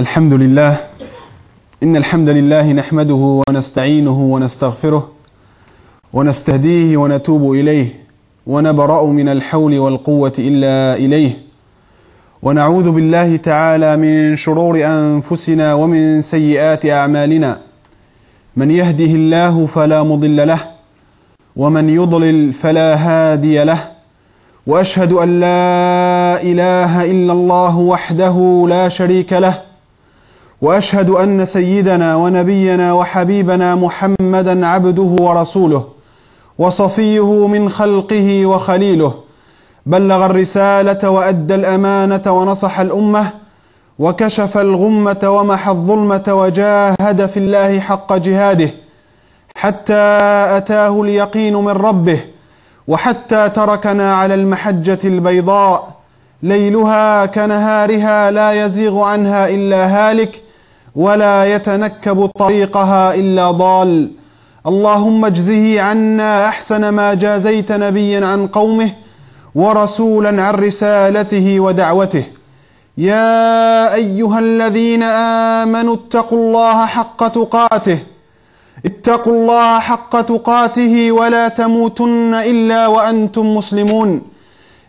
الحمد لله إن الحمد لله نحمده ونستعينه ونستغفره ونستهديه ونتوب إليه ونبرأ من الحول والقوة إلا إليه. ونعوذ بالله تعالى من شرور أنفسنا ومن سيئات أعمالنا. من يهده الله فلا مضل له ومن يضلل فلا هادي له. وأشهد أن لا إله إلا الله وحده لا شريك له. وأشهد أن سيدنا ونبينا وحبيبنا محمدا عبده ورسوله وصفيه من خلقه وخليله بلغ الرسالة وأدى الأمانة ونصح الأمة وكشف الغمة ومحى الظلمة وجاهد في الله حق جهاده حتى أتاه اليقين من ربه وحتى تركنا على المحجة البيضاء ليلها كنهارها لا يزيغ عنها إلا هالك ولا يتنكب طريقها إلا ضال. اللهم اجزه عنا أحسن ما جازيت نبيا عن قومه ورسولا عن رسالته ودعوته. يا أيها الذين آمنوا اتقوا الله حق تقاته. اتقوا الله حق تقاته ولا تموتن إلا وأنتم مسلمون.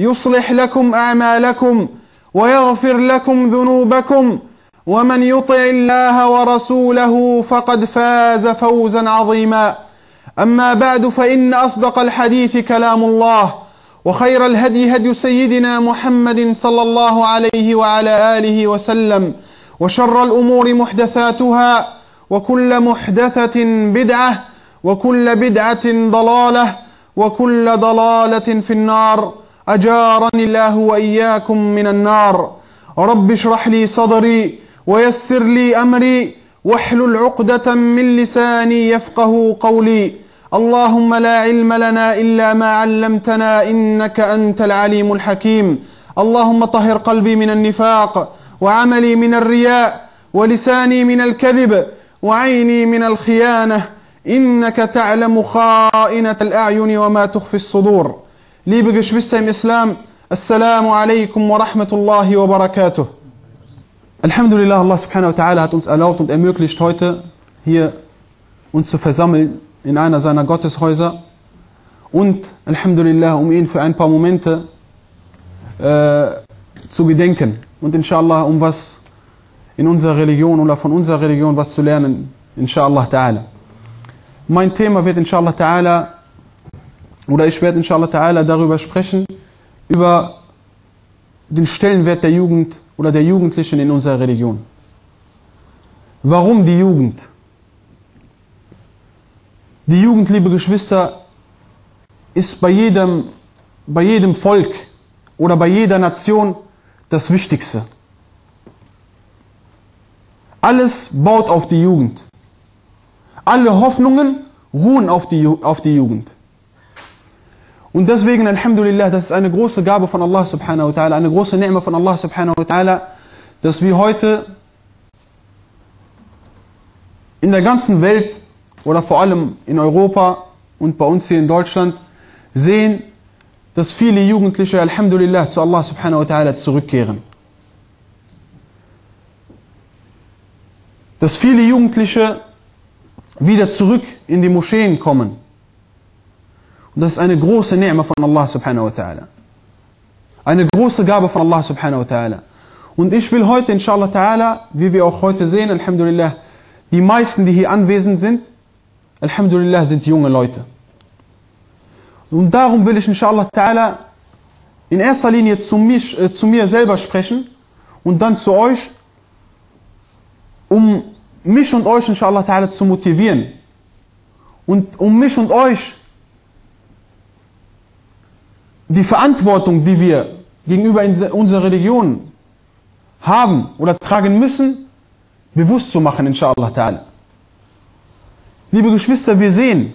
يصلح لكم أعمالكم ويغفر لكم ذنوبكم ومن يطع الله ورسوله فقد فاز فوزا عظيما. أما بعد فإن أصدق الحديث كلام الله وخير الهدي هدي سيدنا محمد صلى الله عليه وعلى آله وسلم وشر الأمور محدثاتها وكل محدثة بدعة وكل بدعة ضلالة وكل ضلالة في النار. أجارني الله وإياكم من النار. رب اشرح لي صدري ويسر لي أمري. واحلل عقدة من لساني يفقه قولي. اللهم لا علم لنا إلا ما علمتنا إنك أنت العليم الحكيم. اللهم طهر قلبي من النفاق وعملي من الرياء ولساني من الكذب وعيني من الخيانة. إنك تعلم خائنة الأعين وما تخفي الصدور. Liebe Geschwister im Islam, Assalamu alaikum wa rahmatullahi wa barakatuh. Alhamdulillah, Allah subhanahu wa ta'ala hat uns erlaubt und ermöglicht heute hier uns zu versammeln in einer seiner Gotteshäuser und Alhamdulillah, um ihn für ein paar Momente äh, zu gedenken und inshallah um was in unserer Religion oder von unserer Religion was zu lernen, inshallah ta'ala. Mein Thema wird inshallah ta'ala, oder ich werde inshallah ta'ala darüber sprechen, über den Stellenwert der Jugend oder der Jugendlichen in unserer Religion. Warum die Jugend? Die Jugend, liebe Geschwister, ist bei jedem, bei jedem Volk oder bei jeder Nation das Wichtigste. Alles baut auf die Jugend. Alle Hoffnungen ruhen auf die, auf die Jugend. Und deswegen, Alhamdulillah, das ist eine große Gabe von Allah subhanahu wa ta'ala, eine große Ni'ma von Allah subhanahu wa ta'ala, dass wir heute in der ganzen Welt oder vor allem in Europa und bei uns hier in Deutschland sehen, dass viele Jugendliche, Alhamdulillah, zu Allah subhanahu wa ta'ala zurückkehren. dass viele Jugendliche wieder zurück in die Moscheen kommen. Und das ist eine große Ni'ma von Allah subhanahu wa ta'ala. Eine große Gabe von Allah subhanahu wa ta'ala. Und ich will heute, inshallah ta'ala, wie wir auch heute sehen, Alhamdulillah, die meisten, die hier anwesend sind, Alhamdulillah, sind junge Leute. Und darum will ich, inshallah ta'ala, in erster Linie zu, mich, äh, zu mir selber sprechen und dann zu euch, um mich und euch inshallah ta'ala zu motivieren und um mich und euch die Verantwortung, die wir gegenüber unserer Religion haben oder tragen müssen, bewusst zu machen, inshallah ta'ala. Liebe Geschwister, wir sehen,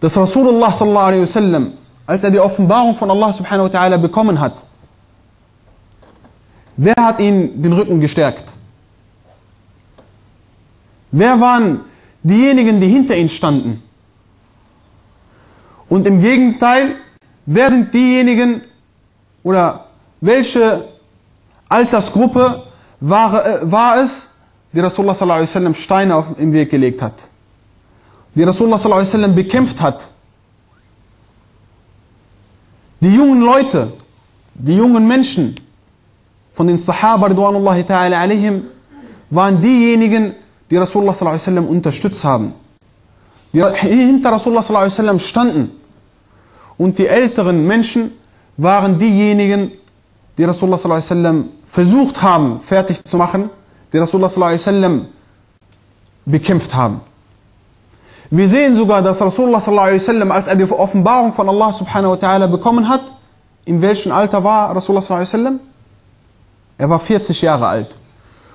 dass Rasulullah sallallahu alaihi wasallam, als er die Offenbarung von Allah subhanahu wa ta'ala bekommen hat, wer hat ihn den Rücken gestärkt? Wer waren diejenigen, die hinter ihm standen? Und im Gegenteil, wer sind diejenigen oder welche Altersgruppe war, äh, war es, die Rasulullah sallallahu alaihi wasallam Steine auf den Weg gelegt hat? Die Rasulullah sallallahu alaihi wasallam bekämpft hat? Die jungen Leute, die jungen Menschen von den Sahaba ridwanullahi ta'ala alaihim waren diejenigen, die Rasulullah sallallahu alaihi wasallam unterstützt haben. Die hinter Rasulullah sallallahu alaihi wasallam standen. Und die älteren Menschen waren diejenigen, die Rasulullah sallallahu versucht haben, fertig zu machen, die Rasulullah sallallahu bekämpft haben. Wir sehen sogar, dass Rasulullah sallallahu als er die Offenbarung von Allah subhanahu wa ta'ala bekommen hat, in welchem Alter war Rasulullah sallallahu? Er war 40 Jahre alt.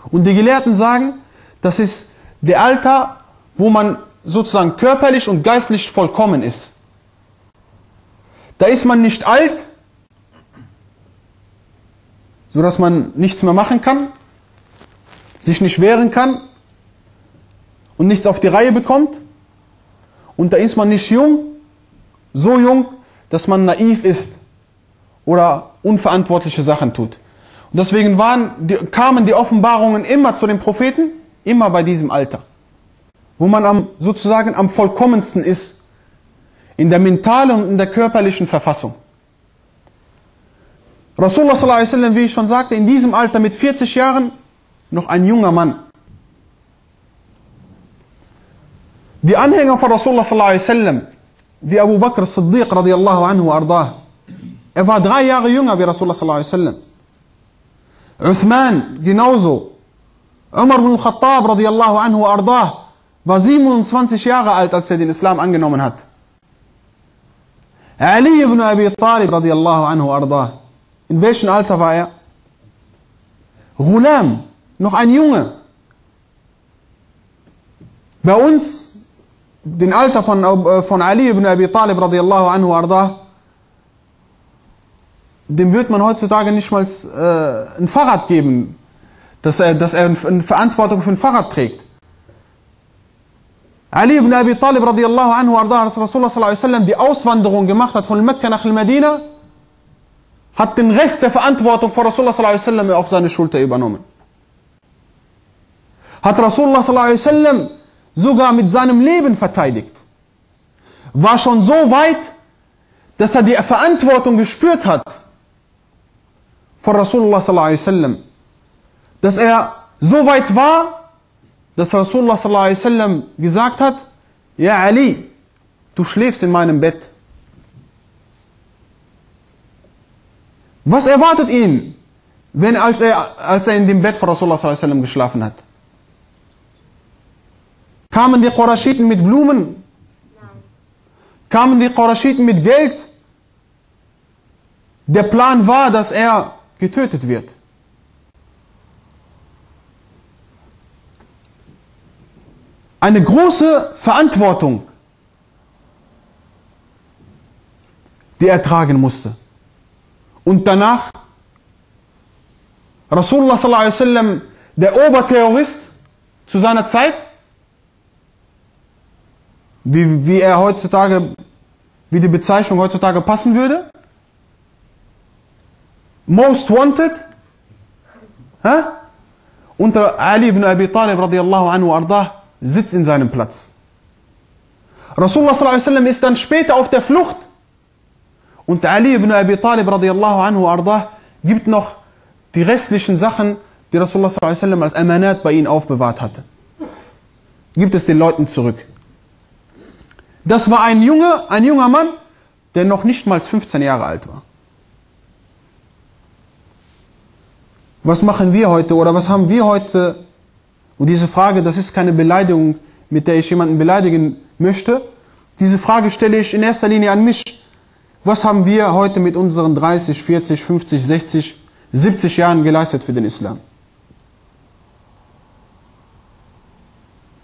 Und die Gelehrten sagen, das ist der Alter, wo man sozusagen körperlich und geistlich vollkommen ist. Da ist man nicht alt, sodass man nichts mehr machen kann, sich nicht wehren kann und nichts auf die Reihe bekommt. Und da ist man nicht jung, so jung, dass man naiv ist oder unverantwortliche Sachen tut. Und deswegen waren, die, kamen die Offenbarungen immer zu den Propheten, immer bei diesem Alter, wo man am, sozusagen am vollkommensten ist, in der mentalen und in der körperlichen Verfassung. Rasulullah sallallahu wie ich schon sagte, in diesem Alter mit 40 Jahren noch ein junger Mann. Die Anhänger von Rasulullah sallallahu wie Abu Bakr as-Siddiq radiallahu anhu ardah, er war drei Jahre jünger wie Rasulullah sallallahu. Uthman genauso. Umar ibn Khattab radiallahu anhu ardah war 27 Jahre alt, als er den Islam angenommen hat. Ali ibn Abi Talib radiallahu anhu ardah. In welchem Alter war er? Ghulam, noch ein Junge. Bei uns, den Alter von, von Ali ibn Abi Talib radiallahu anhu ardah, dem wird man heutzutage nicht mal äh, ein Fahrrad geben, dass er, dass er eine Verantwortung für ein Fahrrad trägt. Ali ibn Abi Talib radiallahu anhu ardah, als Rasulullah sallallahu alaihi wasallam die Auswanderung gemacht hat von Mekka nach Medina, hat den Rest der Verantwortung von Rasulullah sallallahu alaihi wasallam auf seine Schulter übernommen. Hat Rasulullah sallallahu alaihi wasallam sogar mit seinem Leben verteidigt. War schon so weit, dass er die Verantwortung gespürt hat von Rasulullah sallallahu alaihi wasallam, dass er so weit war, dass Rasulullah sallallahu gesagt hat, ja Ali, du schläfst in meinem Bett. Was erwartet ihn, wenn als er, als er in dem Bett von Rasulullah sallallahu geschlafen hat? Kamen die Qurashiten mit Blumen? Kamen die Qurashiten mit Geld? Der Plan war, dass er getötet wird. Eine große Verantwortung, die er tragen musste. Und danach Rasulullah sallallahu alaihi wasallam, der Oberterrorist zu seiner Zeit, wie, wie er heutzutage, wie die Bezeichnung heutzutage passen würde. Most Wanted. Hä? Unter Ali ibn Abi Talib radiallahu anhu ardah sitzt in seinem Platz. Rasulullah sallallahu ist dann später auf der Flucht. Und Ali ibn Abi Talib radiallahu anhu ardah gibt noch die restlichen Sachen, die Rasulullah sallallahu als Amanat bei ihnen aufbewahrt hatte. Gibt es den Leuten zurück. Das war ein junger, ein junger Mann, der noch nicht mal 15 Jahre alt war. Was machen wir heute oder was haben wir heute? Und diese Frage, das ist keine Beleidigung, mit der ich jemanden beleidigen möchte. Diese Frage stelle ich in erster Linie an mich. Was haben wir heute mit unseren 30, 40, 50, 60, 70 Jahren geleistet für den Islam?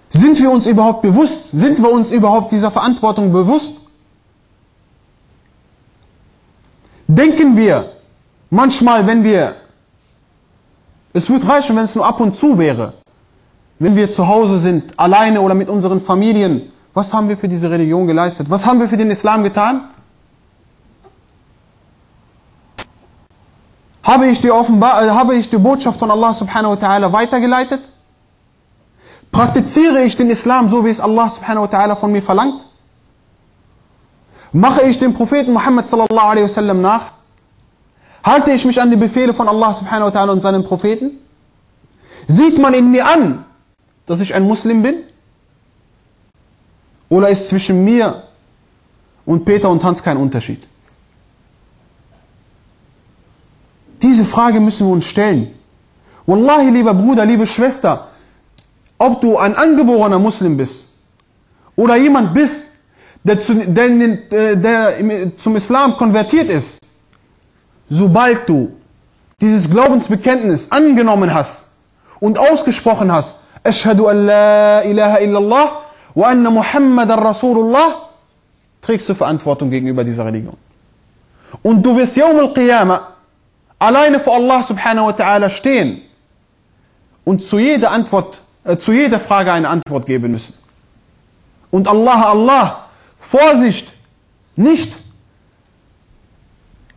Sind wir uns überhaupt bewusst? Sind wir uns überhaupt dieser Verantwortung bewusst? Denken wir manchmal, wenn wir, es würde reichen, wenn es nur ab und zu wäre, wenn wir zu Hause sind, alleine oder mit unseren Familien, was haben wir für diese Religion geleistet? Was haben wir für den Islam getan? Habe ich die, Offenbar äh, habe ich die Botschaft von Allah subhanahu wa ta'ala weitergeleitet? Praktiziere ich den Islam so, wie es Allah subhanahu wa ta'ala von mir verlangt? Mache ich den Propheten Muhammad sallallahu alaihi wasallam nach? Halte ich mich an die Befehle von Allah subhanahu wa ta'ala und seinen Propheten? Sieht man in mir an, dass ich ein Muslim bin? Oder ist zwischen mir und Peter und Hans kein Unterschied? Diese Frage müssen wir uns stellen. Wallahi, lieber Bruder, liebe Schwester, ob du ein angeborener Muslim bist oder jemand bist, der, zu, der, äh, der zum Islam konvertiert ist, sobald du dieses Glaubensbekenntnis angenommen hast und ausgesprochen hast, Ashhadu an la ilaha illallah wa anna Muhammadan Rasulullah, trägst du Verantwortung gegenüber dieser Religion. Und du wirst Yawm al-Qiyamah alleine vor Allah subhanahu wa ta'ala stehen und zu jeder Antwort, äh, zu jeder Frage eine Antwort geben müssen. Und Allah, Allah, Vorsicht, nicht,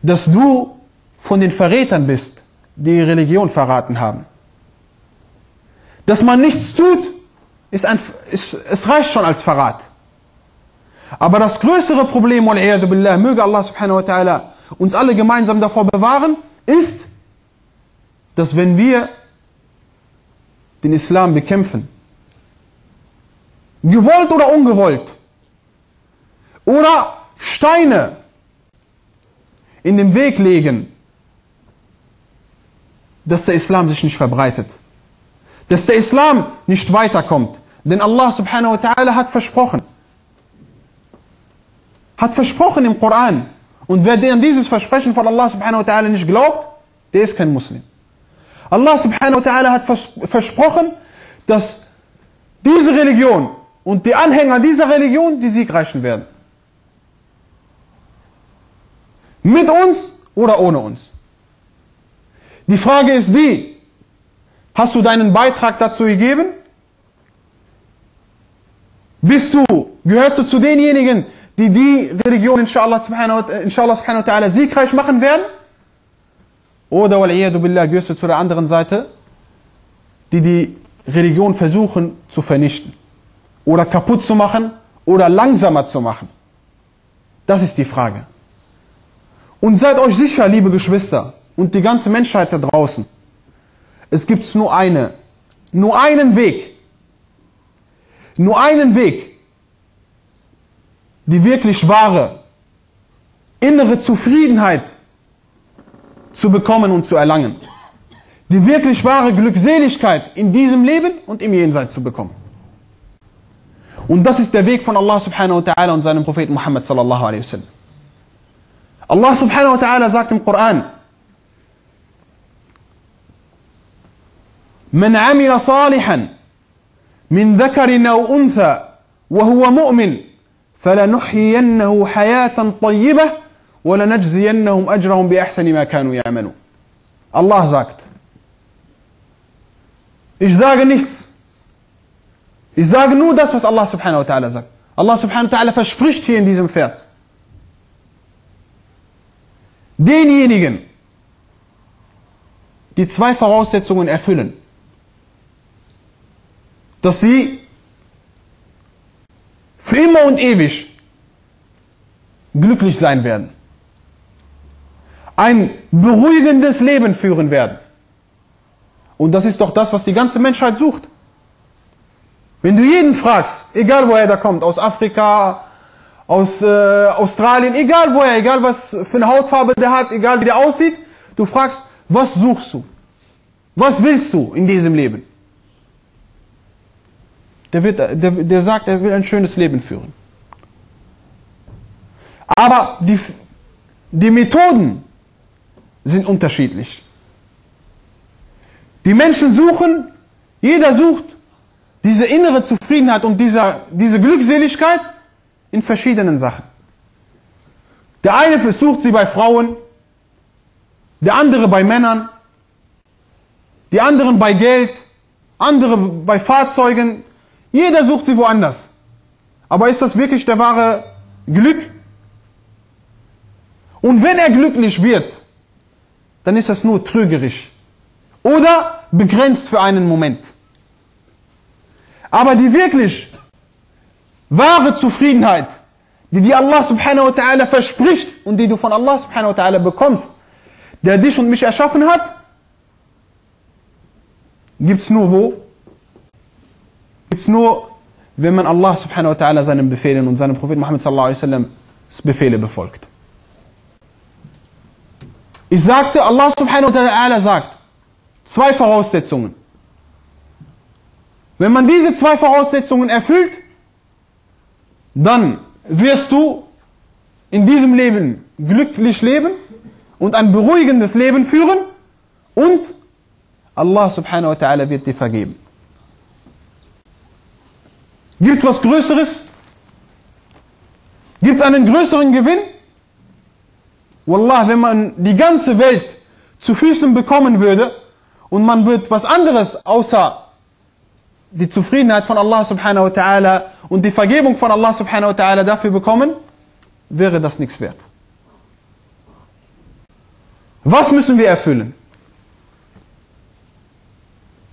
dass du von den Verrätern bist, die Religion verraten haben. Dass man nichts tut, ist ein, ist, es reicht schon als Verrat. Aber das größere Problem, billah, möge Allah subhanahu wa ta'ala uns alle gemeinsam davor bewahren, ist, dass wenn wir den Islam bekämpfen, gewollt oder ungewollt, oder Steine in den Weg legen, dass der Islam sich nicht verbreitet, dass der Islam nicht weiterkommt. Denn Allah subhanahu wa ta'ala hat versprochen, hat versprochen im Koran, und wer an dieses Versprechen von Allah subhanahu wa ta'ala nicht glaubt, der ist kein Muslim. Allah subhanahu wa ta'ala hat versprochen, dass diese Religion und die Anhänger dieser Religion die siegreichen werden. Mit uns oder ohne uns. Die Frage ist die, hast du deinen Beitrag dazu gegeben? Bist du, gehörst du zu denjenigen, die die Religion inshallah subhanahu, inshallah subhanahu wa ta'ala siegreich machen werden? Oder wal'iyadu billah gehörst du zu der anderen Seite, die die Religion versuchen zu vernichten oder kaputt zu machen oder langsamer zu machen? Das ist die Frage. Und seid euch sicher, liebe Geschwister und die ganze Menschheit da draußen, es gibt nur eine, nur einen Weg, nur einen Weg, die wirklich wahre innere Zufriedenheit zu bekommen und zu erlangen. Die wirklich wahre Glückseligkeit in diesem Leben und im Jenseits zu bekommen. Und das ist der Weg von Allah subhanahu wa ta'ala und seinem Propheten Muhammad sallallahu alaihi wasallam. Allah subhanahu wa ta'ala sagt im Koran, من عمل صالحا من ذكر أو أنثى وهو مؤمن فلنحيينه حياة طيبة ولنجزينهم أجرهم بأحسن ما كانوا يعملون. الله زاكت. إيش زاق نيت؟ إيش زاق نو داس بس الله سبحانه وتعالى زاك الله سبحانه وتعالى فشبرشت هي ديزم فيس Denjenigen, die zwei Voraussetzungen erfüllen, dass sie für immer und ewig glücklich sein werden. Ein beruhigendes Leben führen werden. Und das ist doch das, was die ganze Menschheit sucht. Wenn du jeden fragst, egal woher der kommt, aus Afrika, aus äh, Australien, egal woher, egal was für eine Hautfarbe der hat, egal wie der aussieht, du fragst, was suchst du? Was willst du in diesem Leben? Der, wird, der, der sagt, er will ein schönes Leben führen. Aber die, die Methoden sind unterschiedlich. Die Menschen suchen, jeder sucht diese innere Zufriedenheit und dieser, diese Glückseligkeit in verschiedenen Sachen. Der eine versucht sie bei Frauen, der andere bei Männern, die anderen bei Geld, andere bei Fahrzeugen. Jeder sucht sie woanders. Aber ist das wirklich der wahre Glück? Und wenn er glücklich wird, dann ist das nur trügerisch oder begrenzt für einen Moment. Aber die wirklich wahre Zufriedenheit, die dir Allah subhanahu wa ta'ala verspricht und die du von Allah subhanahu wa ta'ala bekommst, der dich und mich erschaffen hat, gibt's nur wo? Gibt's nur, wenn man Allah subhanahu wa ta'ala seinen Befehlen und seinem Propheten Muhammad sallallahu alaihi wasallam Befehle befolgt. Ich sagte, Allah subhanahu wa ta'ala sagt, zwei Voraussetzungen. Wenn man diese zwei Voraussetzungen erfüllt, dann wirst du in diesem Leben glücklich leben und ein beruhigendes Leben führen und Allah subhanahu wa ta'ala wird dir vergeben. Gibt es was Größeres? Gibt es einen größeren Gewinn? Wallah, wenn man die ganze Welt zu Füßen bekommen würde und man wird was anderes außer die Zufriedenheit von Allah subhanahu wa ta'ala und die Vergebung von Allah subhanahu wa ta'ala dafür bekommen, wäre das nichts wert. Was müssen wir erfüllen?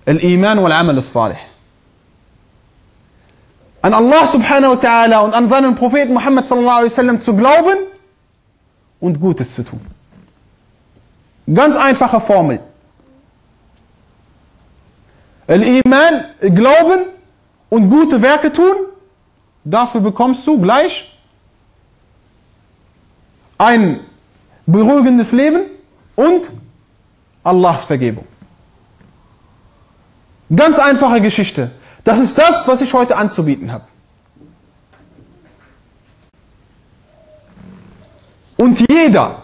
Al-Iman wal-Amal al-Salih. An Allah subhanahu wa ta'ala und an seinen Propheten Muhammad sallallahu alaihi wasallam zu glauben und Gutes zu tun. Ganz einfache Formel. Al-Iman, Glauben und gute Werke tun, dafür bekommst du gleich ein beruhigendes Leben und Allahs Vergebung. Ganz einfache Geschichte. Das ist das, was ich heute anzubieten habe. Und jeder,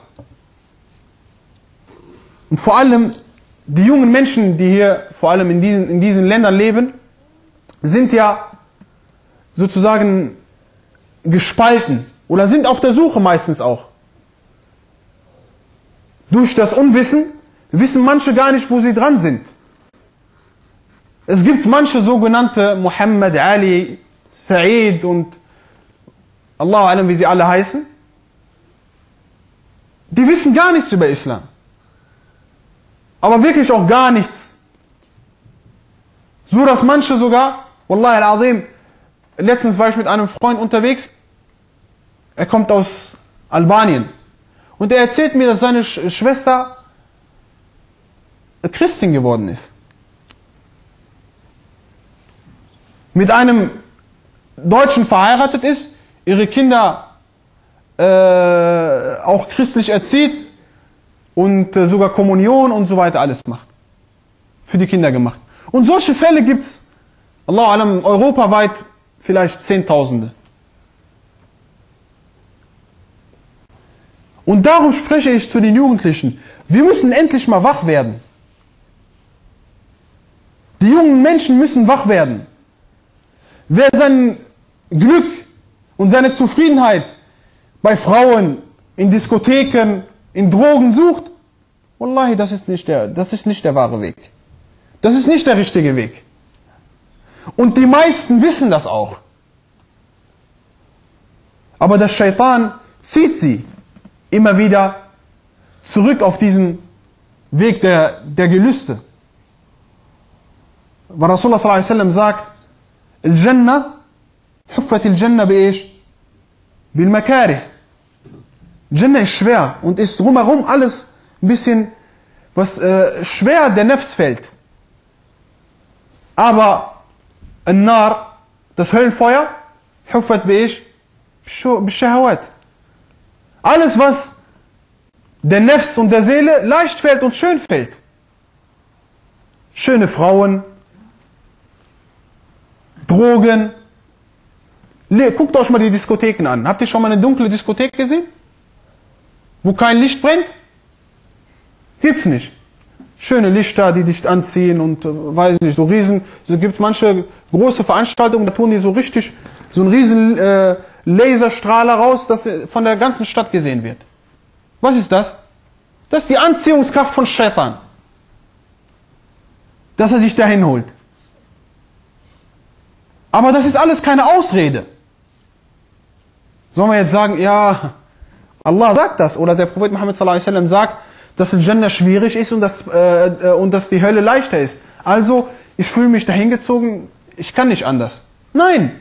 und vor allem die jungen Menschen, die hier vor allem in diesen, in diesen Ländern leben, sind ja sozusagen gespalten oder sind auf der Suche meistens auch. Durch das Unwissen wissen manche gar nicht, wo sie dran sind. Es gibt manche sogenannte Muhammad, Ali, Sa'id und Allah wie sie alle heißen. Die wissen gar nichts über Islam. Aber wirklich auch gar nichts. So dass manche sogar, Wallahi al-Azim, letztens war ich mit einem Freund unterwegs, er kommt aus Albanien. Und er erzählt mir, dass seine Schwester Christin geworden ist. Mit einem Deutschen verheiratet ist, ihre Kinder äh, auch christlich erzieht und äh, sogar Kommunion und so weiter alles macht. Für die Kinder gemacht. Und solche Fälle gibt es, Allah alam, europaweit vielleicht Zehntausende. Und darum spreche ich zu den Jugendlichen. Wir müssen endlich mal wach werden. Die jungen Menschen müssen wach werden. Wer sein Glück und seine Zufriedenheit bei Frauen, in Diskotheken, in Drogen sucht, Wallahi, das ist nicht der, das ist nicht der wahre Weg. Das ist nicht der richtige Weg. Und die meisten wissen das auch. Aber der Shaitan zieht sie immer wieder zurück auf diesen Weg der, der Gelüste. Weil Rasulullah sallallahu alaihi wasallam sagt, Al-Jannah, حفت الجنة بإيش؟ بالمكاره. Jannah ist schwer und ist drumherum alles ein bisschen, was äh, schwer der Nefs fällt. Aber ein Nar, das Höllenfeuer, حفت بإيش؟ بالشهوات. Alles, was der Nefs und der Seele leicht fällt und schön fällt. Schöne Frauen, Drogen. Guckt euch mal die Diskotheken an. Habt ihr schon mal eine dunkle Diskothek gesehen? Wo kein Licht brennt? Gibt's nicht. schöne Lichter, die dich anziehen und äh, weiß nicht, so riesen, so gibt manche große Veranstaltungen, da tun die so richtig so einen riesen äh, Laserstrahler raus, dass von der ganzen Stadt gesehen wird. Was ist das? Das ist die Anziehungskraft von Shaitan. Dass er dich dahin holt. Aber das ist alles keine Ausrede. Sollen wir jetzt sagen, ja, Allah sagt das oder der Prophet Muhammad sallallahu alaihi wasallam sagt, dass el Jannah schwierig ist und dass, äh, äh, und dass die Hölle leichter ist. Also, ich fühle mich dahin gezogen, ich kann nicht anders. Nein.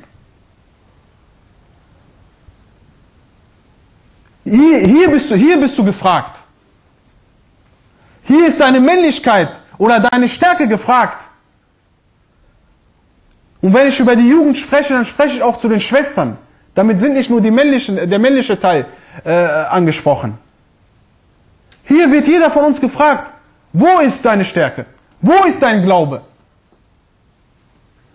Hier, hier, bist du, hier bist du gefragt. Hier ist deine Männlichkeit oder deine Stärke gefragt. Und wenn ich über die Jugend spreche, dann spreche ich auch zu den Schwestern. Damit sind nicht nur die männlichen, der männliche Teil äh, angesprochen. Hier wird jeder von uns gefragt, wo ist deine Stärke? Wo ist dein Glaube?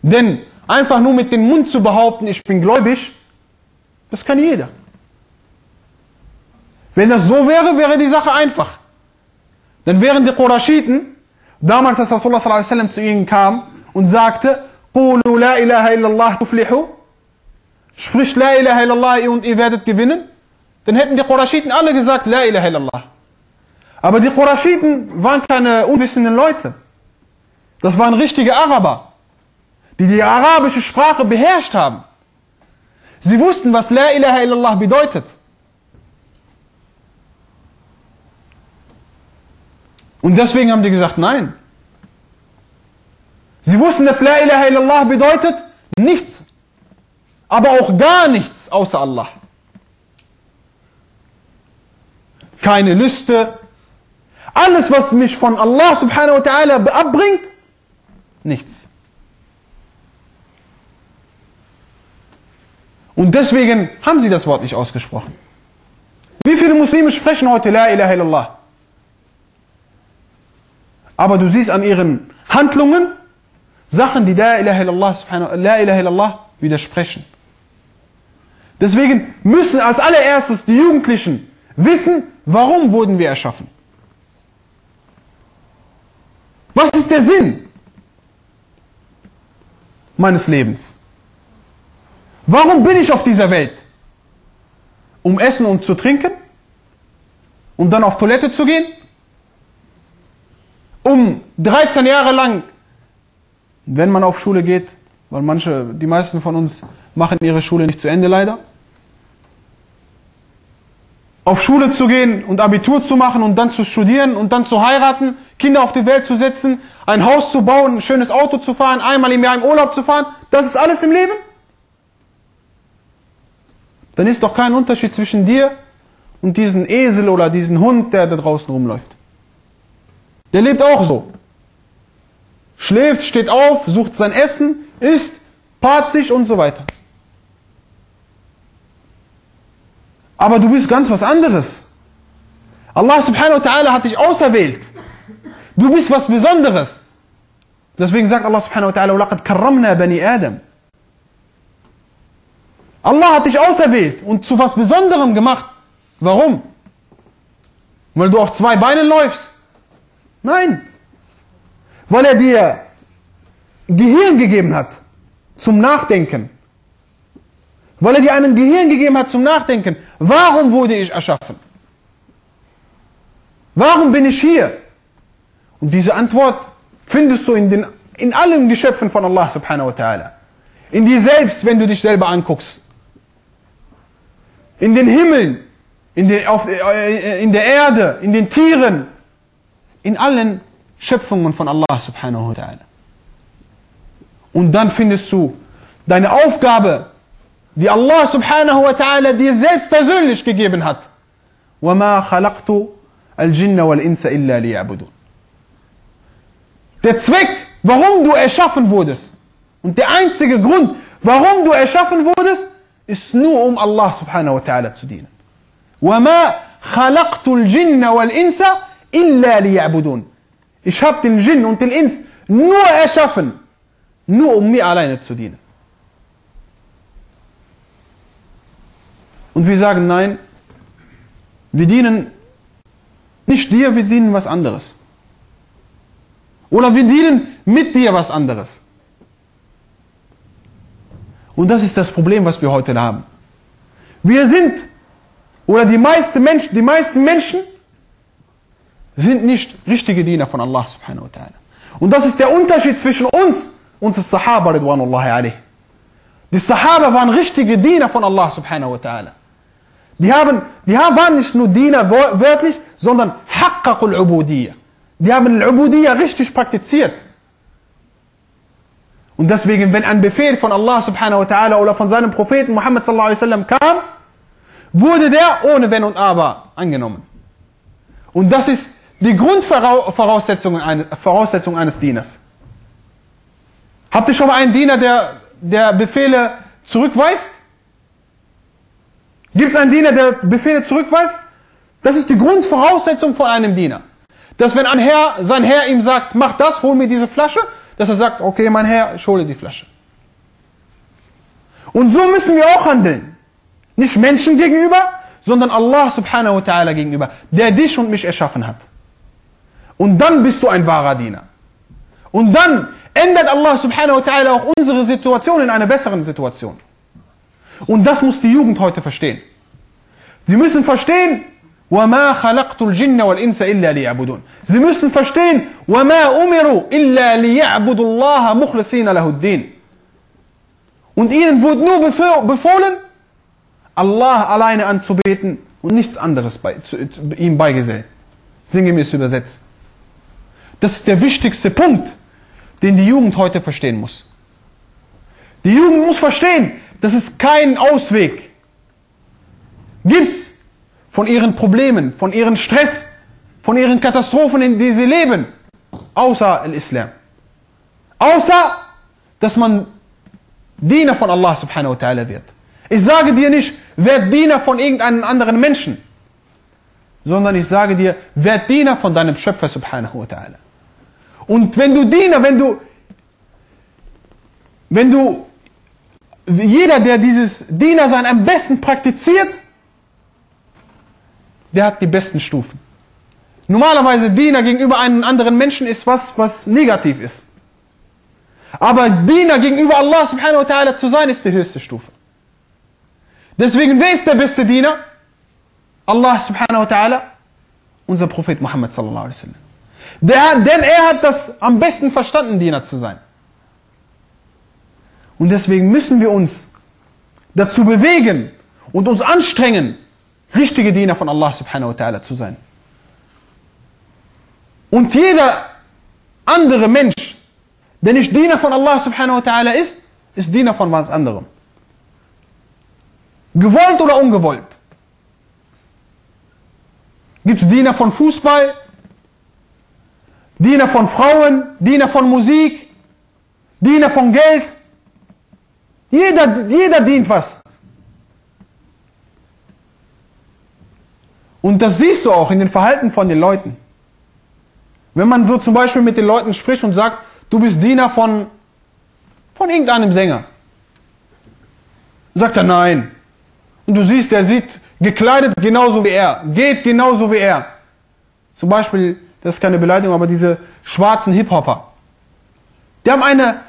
Denn einfach nur mit dem Mund zu behaupten, ich bin gläubig, das kann jeder. Wenn das so wäre, wäre die Sache einfach. Dann wären die Qurashiten, damals als Rasulullah zu ihnen kam und sagte, Qulu la ilaha illallah tuflihu, spricht la ilaha illallah und ihr werdet gewinnen, dann hätten die Qurashiten alle gesagt, la ilaha illallah. Aber die Qurashiten waren keine unwissenden Leute. Das waren richtige Araber, die die arabische Sprache beherrscht haben. Sie wussten, was La ilaha illallah bedeutet. Und deswegen haben die gesagt, nein. Sie wussten, dass La ilaha illallah bedeutet nichts, aber auch gar nichts außer Allah. Keine Lüste, alles, was mich von Allah subhanahu wa ta'ala abbringt, nichts. Und deswegen haben sie das Wort nicht ausgesprochen. Wie viele Muslime sprechen heute La ilaha illallah? Aber du siehst an ihren Handlungen Sachen, die La ilaha illallah, La ilaha illallah widersprechen. Deswegen müssen als allererstes die Jugendlichen wissen, warum wurden wir erschaffen. Was ist der Sinn meines Lebens? Warum bin ich auf dieser Welt? Um essen und zu trinken? Um dann auf Toilette zu gehen? Um 13 Jahre lang, wenn man auf Schule geht, weil manche, die meisten von uns machen ihre Schule nicht zu Ende leider, auf Schule zu gehen und Abitur zu machen und dann zu studieren und dann zu heiraten, Kinder auf die Welt zu setzen, ein Haus zu bauen, ein schönes Auto zu fahren, einmal im Jahr im Urlaub zu fahren, das ist alles im Leben? Dann ist doch kein Unterschied zwischen dir und diesem Esel oder diesem Hund, der da draußen rumläuft. Der lebt auch so Schläft, steht auf, sucht sein Essen, isst, paart sich und so weiter. Aber du bist ganz was anderes. Allah subhanahu wa ta'ala hat dich auserwählt. Du bist was Besonderes. Deswegen sagt Allah subhanahu wa ta'ala, وَلَقَدْ كَرَّمْنَا بَنِي آدَمْ Allah hat dich auserwählt und zu was Besonderem gemacht. Warum? Weil du auf zwei Beinen läufst? Nein. weil er dir Gehirn gegeben hat zum Nachdenken. Weil er dir einen Gehirn gegeben hat zum Nachdenken. Warum wurde ich erschaffen? Warum bin ich hier? Und diese Antwort findest du in, den, in allen Geschöpfen von Allah subhanahu wa ta'ala. In dir selbst, wenn du dich selber anguckst. In den Himmeln, in, den, auf, äh, in der Erde, in den Tieren, in allen Schöpfungen von Allah subhanahu wa ta'ala. Und dann findest du deine Aufgabe, die Allah subhanahu wa ta'ala dir selbst persönlich gegeben hat. وَمَا خَلَقْتُ الْجِنَّ وَالْإِنسَ إِلَّا لِيَعْبُدُونَ Der Zweck, warum du erschaffen wurdest und der einzige Grund, warum du erschaffen wurdest, ist nur um Allah subhanahu wa ta'ala zu dienen. وَمَا خَلَقْتُ الْجِنَّ وَالْإِنسَ إِلَّا لِيَعْبُدُونَ ich habe den Jinn und den Ins nur erschaffen, nur um mir alleine zu dienen. Und wir sagen, nein, wir dienen nicht dir, wir dienen was anderes. Oder wir dienen mit dir was anderes. Und das ist das Problem, was wir heute haben. Wir sind, oder die meisten Menschen, die meisten Menschen sind nicht richtige Diener von Allah subhanahu wa ta'ala. Und das ist der Unterschied zwischen uns und den Sahaba ridwanullahi alayhi. Die Sahaba waren richtige Diener von Allah subhanahu wa ta'ala. Die, haben, die waren nicht nur Diener wörtlich, sondern haqqaqul ubudiyya. Die haben al-ubudiyya richtig praktiziert. Und deswegen, wenn ein Befehl von Allah subhanahu wa ta'ala oder von seinem Propheten Muhammad sallallahu alaihi wasallam kam, wurde der ohne Wenn und Aber angenommen. Und das ist die Grundvoraussetzung eines, Voraussetzung eines Dieners. Habt ihr schon mal einen Diener, der, der Befehle zurückweist? Gibt es einen Diener, der Befehle zurückweist? Das ist die Grundvoraussetzung von einem Diener. Dass wenn ein Herr, sein Herr ihm sagt, mach das, hol mir diese Flasche, dass er sagt, okay, mein Herr, ich hole die Flasche. Und so müssen wir auch handeln. Nicht Menschen gegenüber, sondern Allah subhanahu wa ta'ala gegenüber, der dich und mich erschaffen hat. Und dann bist du ein wahrer Diener. Und dann ändert Allah subhanahu wa ta'ala auch unsere Situation in eine bessere Situation. Und das muss die Jugend heute verstehen. Sie müssen verstehen, وَمَا خَلَقْتُ الْجِنَّ وَالْإِنسَ إِلَّا لِيَعْبُدُونَ Sie müssen verstehen, وَمَا أُمِرُوا إِلَّا لِيَعْبُدُوا اللَّهَ مُخْلِصِينَ لَهُ الدِّينَ Und ihnen wurde nur befohlen, Allah alleine anzubeten und nichts anderes bei, zu, ihm beigesellt. Sinngemäß übersetzt. Das ist der wichtigste Punkt, den die Jugend heute verstehen muss. Die Jugend muss verstehen, dass es keinen Ausweg gibt von ihren Problemen, von ihrem Stress, von ihren Katastrophen, in denen sie leben, außer Islam. Außer, dass man Diener von Allah subhanahu wa ta'ala wird. Ich sage dir nicht, werd Diener von irgendeinem anderen Menschen, sondern ich sage dir, werd Diener von deinem Schöpfer subhanahu wa ta'ala. Und wenn du Diener, wenn du, wenn du, jeder, der dieses Dienersein am besten praktiziert, der hat die besten Stufen. Normalerweise Diener gegenüber einem anderen Menschen ist was, was negativ ist. Aber Diener gegenüber Allah subhanahu wa ta'ala zu sein, ist die höchste Stufe. Deswegen, wer ist der beste Diener? Allah subhanahu wa ta'ala, unser Prophet Muhammad sallallahu alaihi wasallam. Der, denn er hat das am besten verstanden, Diener zu sein. Und deswegen müssen wir uns dazu bewegen und uns anstrengen, richtige Diener von Allah subhanahu wa ta'ala zu sein. Und jeder andere Mensch, der nicht Diener von Allah subhanahu wa ta'ala ist, ist Diener von was anderem. Gewollt oder ungewollt. Gibt es Diener von Fußball, Diener von Frauen, Diener von Musik, Diener von Geld. Jeder, jeder dient was. Und das siehst du auch in den Verhalten von den Leuten. Wenn man so zum Beispiel mit den Leuten spricht und sagt, du bist Diener von, von irgendeinem Sänger. Sagt er nein. Und du siehst, der sieht gekleidet genauso wie er, geht genauso wie er. Zum Beispiel, das ist keine Beleidigung, aber diese schwarzen Hip-Hopper. Die haben eine,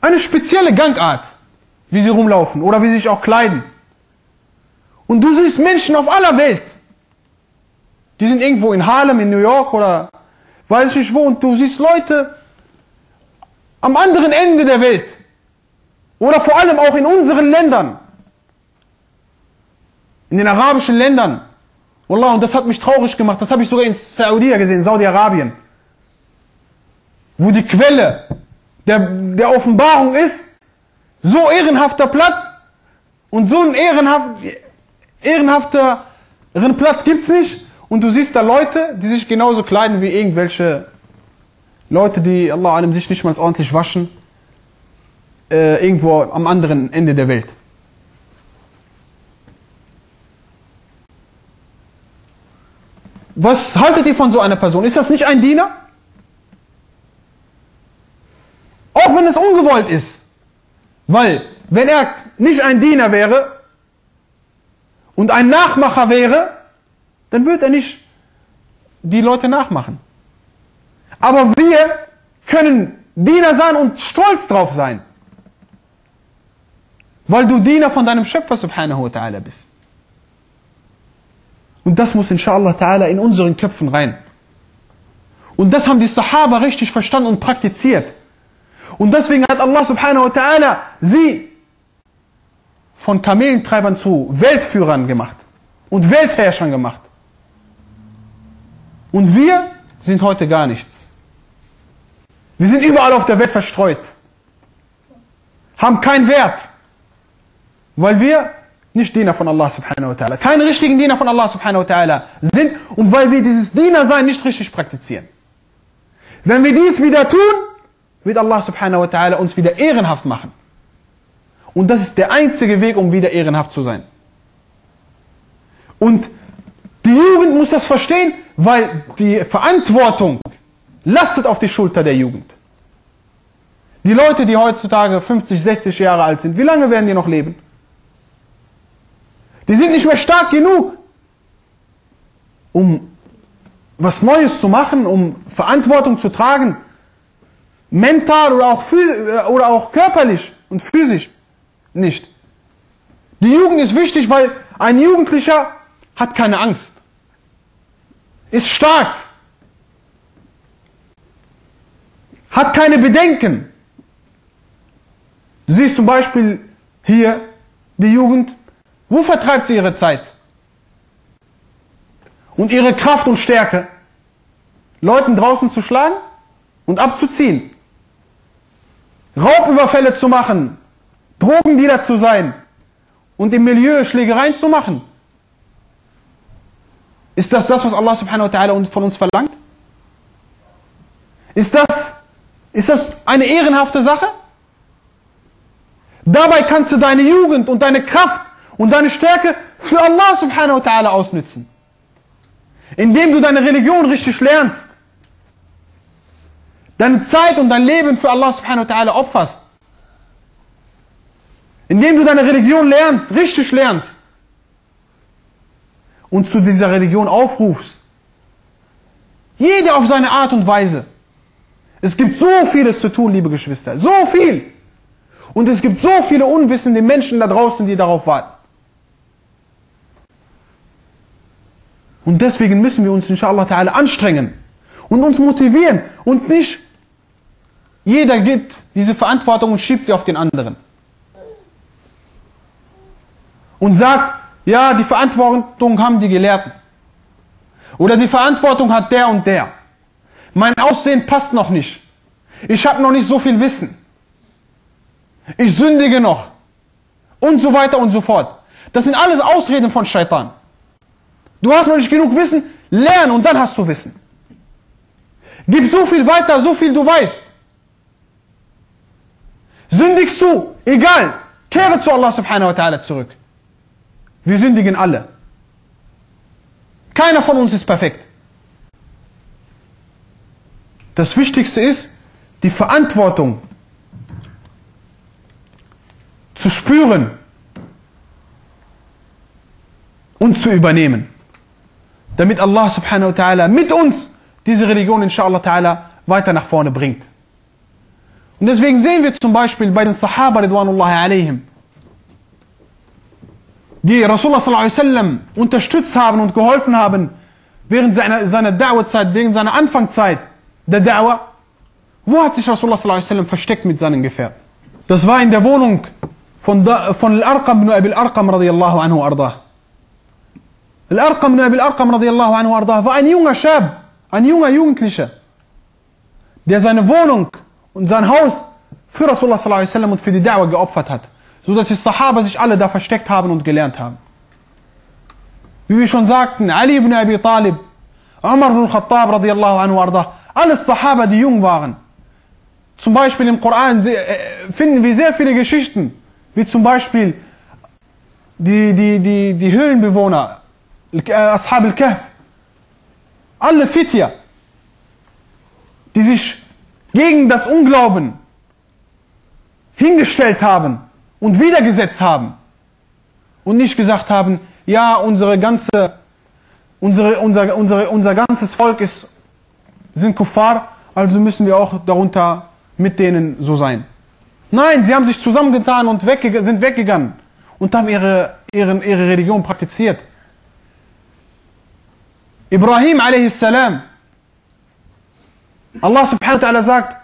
eine spezielle Gangart, wie sie rumlaufen oder wie sie sich auch kleiden. Und du siehst Menschen auf aller Welt. Die sind irgendwo in Harlem, in New York oder weiß ich nicht wo. Und du siehst Leute am anderen Ende der Welt. Oder vor allem auch in unseren Ländern. In den arabischen Ländern. Wallah, und das hat mich traurig gemacht. Das habe ich sogar in Saudi gesehen, Saudi-Arabien. Wo die Quelle der, der Offenbarung ist, so ehrenhafter Platz und so ein ehrenhaft, ehrenhafteren Platz gibt es nicht. Und du siehst da Leute, die sich genauso kleiden wie irgendwelche Leute, die Allah allem sich nicht mal ordentlich waschen, äh, irgendwo am anderen Ende der Welt. Was haltet ihr von so einer Person? Ist das nicht ein Diener? Auch wenn es ungewollt ist. Weil, wenn er nicht ein Diener wäre, und ein Nachmacher wäre, dann würde er nicht die Leute nachmachen. Aber wir können Diener sein und stolz drauf sein. Weil du Diener von deinem Schöpfer subhanahu wa ta'ala bist. Und das muss inshallah ta'ala in unseren Köpfen rein. Und das haben die Sahaba richtig verstanden und praktiziert. Und deswegen hat Allah subhanahu wa ta'ala sie von Kamelentreibern zu Weltführern gemacht und Weltherrschern gemacht. Und wir sind heute gar nichts. Wir sind überall auf der Welt verstreut, haben keinen Wert, weil wir nicht Diener von Allah subhanahu wa ta'ala, keine richtigen Diener von Allah subhanahu wa ta'ala sind und weil wir dieses Dienersein nicht richtig praktizieren. Wenn wir dies wieder tun, wird Allah subhanahu wa ta'ala uns wieder ehrenhaft machen. Und das ist der einzige Weg, um wieder ehrenhaft zu sein. Und die Jugend muss das verstehen, weil die Verantwortung lastet auf die Schulter der Jugend. Die Leute, die heutzutage 50, 60 Jahre alt sind, wie lange werden die noch leben? Die sind nicht mehr stark genug, um was Neues zu machen, um Verantwortung zu tragen, mental oder auch, oder auch körperlich und physisch nicht. Die Jugend ist wichtig, weil ein Jugendlicher hat keine Angst, ist stark, hat keine Bedenken. Du siehst zum Beispiel hier die Jugend, wo vertreibt sie ihre Zeit? Und ihre Kraft und Stärke? Leuten draußen zu schlagen und abzuziehen. Raubüberfälle zu machen, Drogendealer zu sein und im Milieu Schlägereien zu machen. Ist das das, was Allah subhanahu wa ta'ala von uns verlangt? Ist das, ist das eine ehrenhafte Sache? Dabei kannst du deine Jugend und deine Kraft und deine Stärke für Allah subhanahu wa ta'ala ausnützen. Indem du deine Religion richtig lernst. Deine Zeit und dein Leben für Allah subhanahu wa ta'ala opferst. Indem du deine Religion lernst, richtig lernst. Und zu dieser Religion aufrufst. Jeder auf seine Art und Weise. Es gibt so vieles zu tun, liebe Geschwister. So viel. Und es gibt so viele unwissende Menschen da draußen, die darauf warten. Und deswegen müssen wir uns inshallah ta'ala anstrengen und uns motivieren und nicht jeder gibt diese Verantwortung und schiebt sie auf den anderen. Und sagt, ja, die Verantwortung haben die Gelehrten. Oder die Verantwortung hat der und der. Mein Aussehen passt noch nicht. Ich habe noch nicht so viel Wissen ich sündige noch und so weiter und so fort. Das sind alles Ausreden von Shaitan. Du hast noch nicht genug Wissen, lern und dann hast du Wissen. Gib so viel weiter, so viel du weißt. Sündigst du, egal, kehre zu Allah subhanahu wa ta'ala zurück. Wir sündigen alle. Keiner von uns ist perfekt. Das Wichtigste ist, die Verantwortung zu spüren und zu übernehmen. Damit Allah subhanahu wa ta'ala mit uns diese Religion inshallah ta'ala weiter nach vorne bringt. Und deswegen sehen wir zum Beispiel bei den Sahaba ridwanullahi alayhim, die Rasulullah sallallahu alaihi wasallam unterstützt haben und geholfen haben während seiner, seiner Da'wah-Zeit, während seiner Anfangszeit der Da'wah. Wo hat sich Rasulullah sallallahu alaihi wasallam versteckt mit seinen Gefährten? Das war in der Wohnung von, von Al-Arqam ibn Abi Al-Arqam radiyallahu anhu ardah. Al-Arqam Abi Al-Arqam radiyallahu anhu ardah war ein junger Schab, ein junger Jugendlicher, der seine Wohnung und sein Haus für Rasulullah sallallahu alaihi wasallam und für die Da'wah geopfert hat, so die Sahaba sich alle da versteckt haben und gelernt haben. Wie wir schon sagten, Ali ibn Abi Talib, Umar ibn Khattab radiyallahu anhu ardah, alle Sahaba, die jung waren. Zum Beispiel im Koran finden wir sehr viele Geschichten wie zum Beispiel die, die, die, die Höhlenbewohner, äh, Ashab al-Kahf, alle Fitya, die sich gegen das Unglauben hingestellt haben und widergesetzt haben und nicht gesagt haben, ja, unsere ganze, unsere, unser, unsere, unser ganzes Volk ist, sind Kuffar also müssen wir auch darunter mit denen so sein. Nein, sie haben sich zusammengetan und wegge sind weggegangen und haben ihre, ihre, ihre Religion praktiziert. Ibrahim a.s. Allah subhanahu wa ta'ala sagt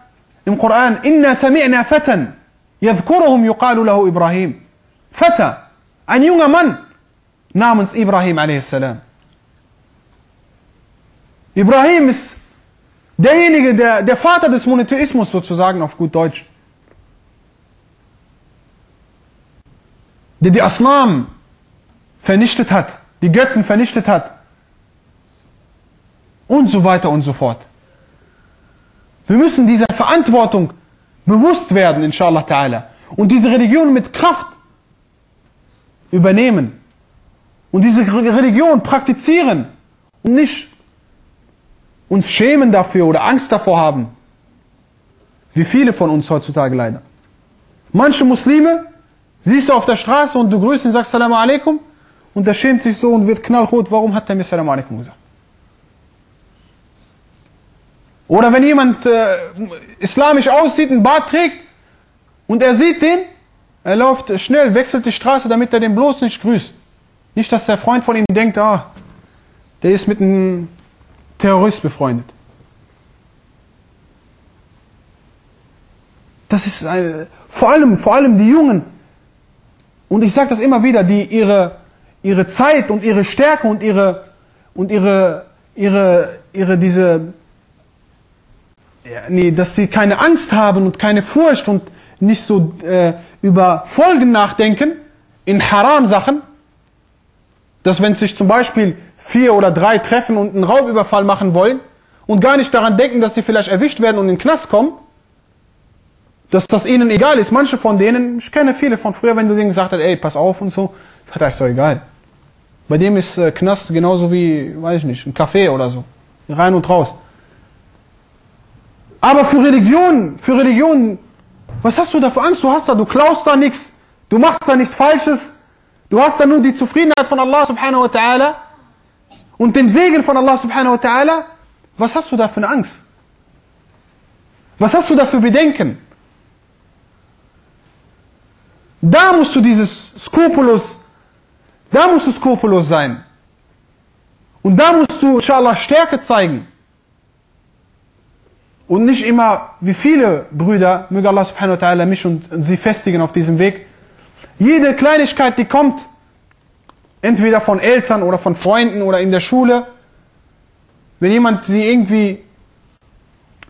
im Koran, Inna sami'na fatan, yadhkuruhum yuqalu lahu Ibrahim. Fata, ein junger Mann namens Ibrahim a.s. Ibrahim derjenige, der, der Vater des Monotheismus sozusagen auf gut Deutsch. Der die Aslam vernichtet hat, die Götzen vernichtet hat und so weiter und so fort. Wir müssen dieser Verantwortung bewusst werden, inshallah ta'ala, und diese Religion mit Kraft übernehmen und diese Religion praktizieren und nicht uns schämen dafür oder Angst davor haben. Wie viele von uns heutzutage leider. Manche Muslime siehst du auf der Straße und du grüßt ihn, sagst Salam alaikum und der schämt sich so und wird knallrot. Warum hat er mir Salam alaikum gesagt? Oder wenn jemand äh, islamisch aussieht, einen Bart trägt und er sieht den, er läuft schnell, wechselt die Straße, damit er den bloß nicht grüßt. Nicht, dass der Freund von ihm denkt, ah, der ist mit einem Terrorist befreundet. Das ist eine, vor allem, vor allem die Jungen. Und ich sage das immer wieder, die ihre, ihre Zeit und ihre Stärke und ihre, und ihre, ihre, ihre, diese, nee, dass sie keine Angst haben und keine Furcht und nicht so äh, über Folgen nachdenken in Haram-Sachen, dass wenn sich zum Beispiel vier oder drei treffen und einen Raubüberfall machen wollen und gar nicht daran denken, dass sie vielleicht erwischt werden und in den Knast kommen, dass das ihnen egal ist. Manche von denen, ich kenne viele von früher, wenn du denen gesagt hast, ey, pass auf und so, das euch so egal. Bei dem ist äh, Knast genauso wie, weiß ich nicht, ein Café oder so. Rein und raus. Aber für Religion, für Religion, was hast du da für Angst? Du hast da, du klaust da nichts, du machst da nichts Falsches, du hast da nur die Zufriedenheit von Allah subhanahu wa ta'ala und den Segen von Allah subhanahu wa ta'ala. Was hast du da für eine Angst? Was hast du da für Bedenken? Da musst du dieses Skrupulus, da musst du skrupulus sein. Und da musst du, inshallah, Stärke zeigen. Und nicht immer, wie viele Brüder, möge Allah subhanahu wa ta'ala mich und sie festigen auf diesem Weg. Jede Kleinigkeit, die kommt, entweder von Eltern oder von Freunden oder in der Schule, wenn jemand sie irgendwie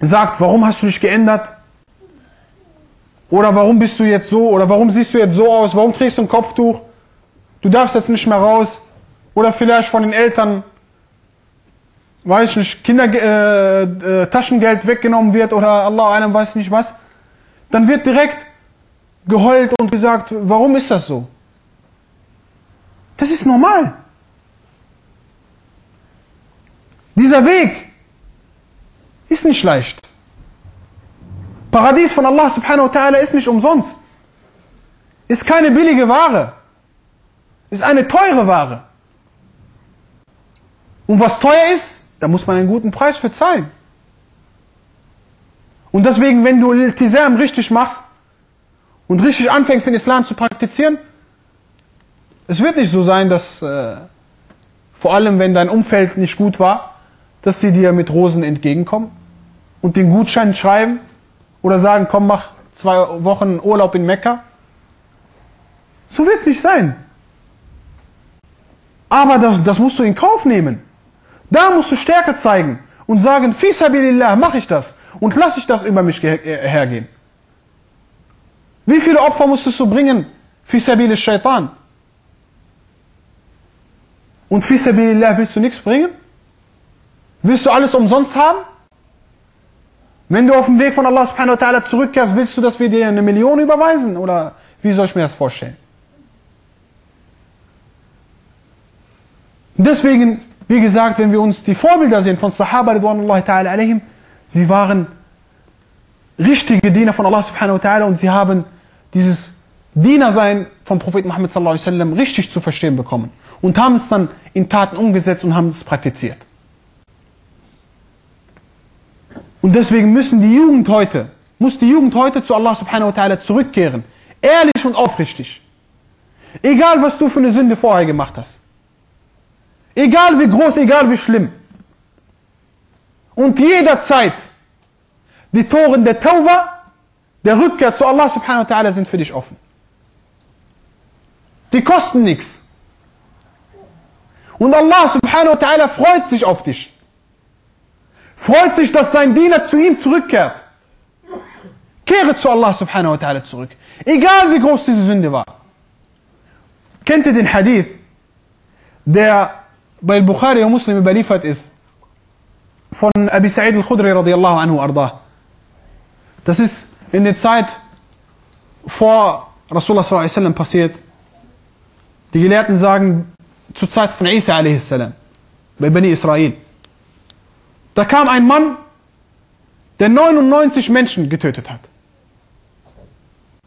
sagt, warum hast du dich geändert? Oder warum bist du jetzt so? Oder warum siehst du jetzt so aus? Warum trägst du ein Kopftuch? Du darfst jetzt nicht mehr raus. Oder vielleicht von den Eltern weiß ich nicht, Kinder, äh, äh, Taschengeld weggenommen wird oder Allah einem weiß nicht was, dann wird direkt geheult und gesagt, warum ist das so? Das ist normal. Dieser Weg ist nicht leicht. Paradies von Allah subhanahu wa ta'ala ist nicht umsonst. Ist keine billige Ware. Ist eine teure Ware. Und was teuer ist, da muss man einen guten Preis für zahlen. Und deswegen, wenn du Iltizam richtig machst und richtig anfängst, den Islam zu praktizieren, es wird nicht so sein, dass äh, vor allem, wenn dein Umfeld nicht gut war, dass sie dir mit Rosen entgegenkommen und den Gutschein schreiben oder sagen, komm, mach zwei Wochen Urlaub in Mekka. So wird es nicht sein. Aber das, das musst du in Kauf nehmen. Da musst du Stärke zeigen und sagen, Fisabilillah, mache ich das und lasse ich das über mich äh, hergehen. Wie viele Opfer musstest du bringen? Fisabilillah Shaitan. Und Fisabilillah willst du nichts bringen? Willst du alles umsonst haben? Wenn du auf dem Weg von Allah subhanahu wa ta'ala zurückkehrst, willst du, dass wir dir eine Million überweisen? Oder wie soll ich mir das vorstellen? Deswegen wie gesagt, wenn wir uns die Vorbilder sehen von Sahaba sie waren richtige Diener von Allah subhanahu wa ta'ala und sie haben dieses Dienersein vom Propheten Muhammad sallallahu alaihi wasallam richtig zu verstehen bekommen und haben es dann in Taten umgesetzt und haben es praktiziert. Und deswegen müssen die Jugend heute, muss die Jugend heute zu Allah subhanahu wa ta'ala zurückkehren. Ehrlich und aufrichtig. Egal, was du für eine Sünde vorher gemacht hast. Egal wie groß, egal wie schlimm. Und jederzeit die Toren der Tauba, der Rückkehr zu Allah subhanahu wa ta'ala sind für dich offen. Die kosten nichts. Und Allah subhanahu wa ta'ala freut sich auf dich. Freut sich, dass sein Diener zu ihm zurückkehrt. Kehre zu Allah subhanahu wa ta'ala zurück. Egal wie groß diese Sünde war. Kennt ihr den Hadith, der bei Bukhari und Muslim überliefert ist? Von Abi Sa'id al-Khudri radiallahu anhu ardah. Das ist in der Zeit vor Rasulullah sallallahu alaihi wasallam passiert. Die Gelehrten sagen, zur Zeit von Isa a.s. bei Bani Israel. Da kam ein Mann, der 99 Menschen getötet hat.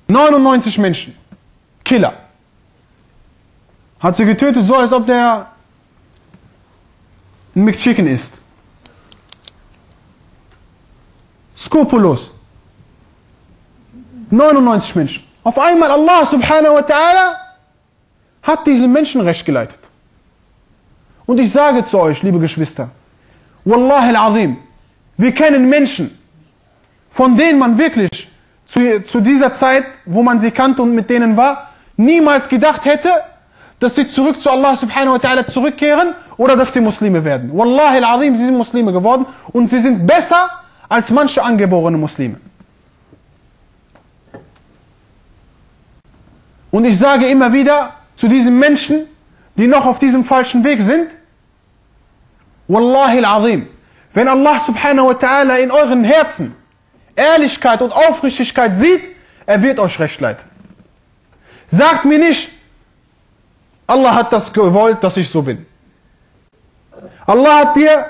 99 Menschen. Killer. Hat sie getötet, so als ob der ein McChicken ist. Skrupellos. 99 Menschen. Auf einmal Allah subhanahu wa ta'ala hat diesen Menschen recht geleitet. Und ich sage zu euch, liebe Geschwister, Wallahi al-Azim, wir kennen Menschen, von denen man wirklich zu, zu dieser Zeit, wo man sie kannte und mit denen war, niemals gedacht hätte, dass sie zurück zu Allah subhanahu wa ta'ala zurückkehren oder dass sie Muslime werden. Wallahi al-Azim, sie sind Muslime geworden und sie sind besser als manche angeborene Muslime. Und ich sage immer wieder zu diesen Menschen, die noch auf diesem falschen Weg sind, Wallahi al-Azim, wenn Allah subhanahu wa ta'ala in euren Herzen Ehrlichkeit und Aufrichtigkeit sieht, er wird euch recht leiten. Sagt mir nicht, Allah hat das gewollt, dass ich so bin. Allah hat dir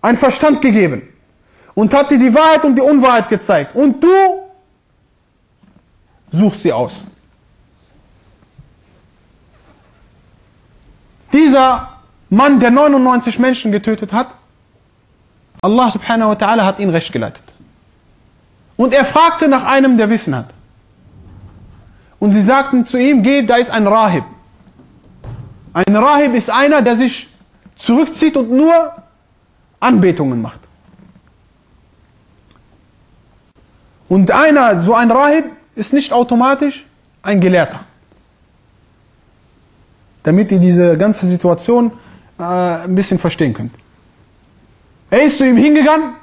einen Verstand gegeben und hat dir die Wahrheit und die Unwahrheit gezeigt. Und du suchst sie aus. Dieser Mann, der 99 Menschen getötet hat, Allah subhanahu wa ta'ala hat ihn recht geleitet. Und er fragte nach einem, der Wissen hat. Und sie sagten zu ihm, geh, da ist ein Rahib. Ein Rahib ist einer, der sich zurückzieht und nur Anbetungen macht. Und einer, so ein Rahib, ist nicht automatisch ein Gelehrter. Damit ihr diese ganze Situation äh, ein bisschen verstehen könnt. Er ist zu ihm hingegangen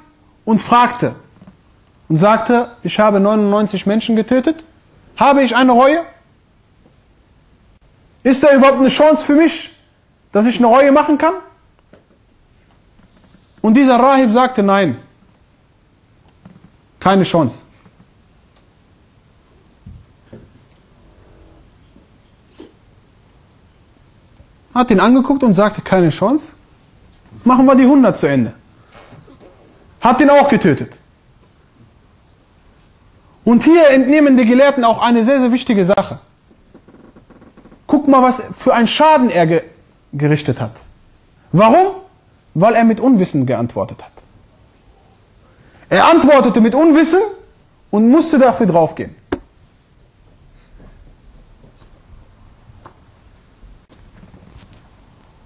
und fragte und sagte, ich habe 99 Menschen getötet. Habe ich eine Reue? Ist da überhaupt eine Chance für mich, dass ich eine Reue machen kann? Und dieser Rahib sagte, nein, keine Chance. Hat ihn angeguckt und sagte, keine Chance. Machen wir die 100 zu Ende. Hat ihn auch getötet. Und hier entnehmen die Gelehrten auch eine sehr, sehr wichtige Sache. Guck mal, was für einen Schaden er ge gerichtet hat. Warum? Weil er mit Unwissen geantwortet hat. Er antwortete mit Unwissen und musste dafür draufgehen.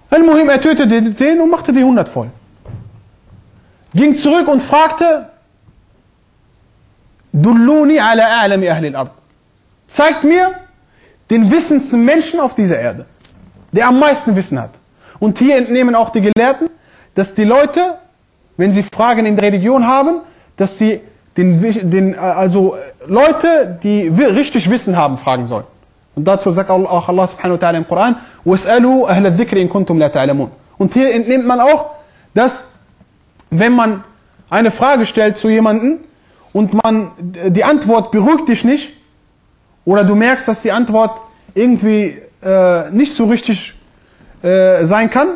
Al-Muhim, er tötete den und machte die 100 voll. Ging zurück und fragte, Dulluni ala a'lami ahli al-ard. Zeigt mir den wissendsten Menschen auf dieser Erde, der am meisten Wissen hat. Und hier entnehmen auch die Gelehrten, dass die Leute, wenn sie Fragen in der Religion haben, dass sie den, den, also Leute, die richtig Wissen haben, fragen sollen. Und dazu sagt auch Allah subhanahu wa ta'ala im Koran, وَاسْأَلُوا أَهْلَ الذِّكْرِ إِن كُنْتُمْ لَا تَعْلَمُونَ Und hier entnimmt man auch, dass wenn man eine Frage stellt zu jemandem und man die Antwort beruhigt dich nicht, oder du merkst, dass die Antwort irgendwie äh, nicht so richtig äh, sein kann,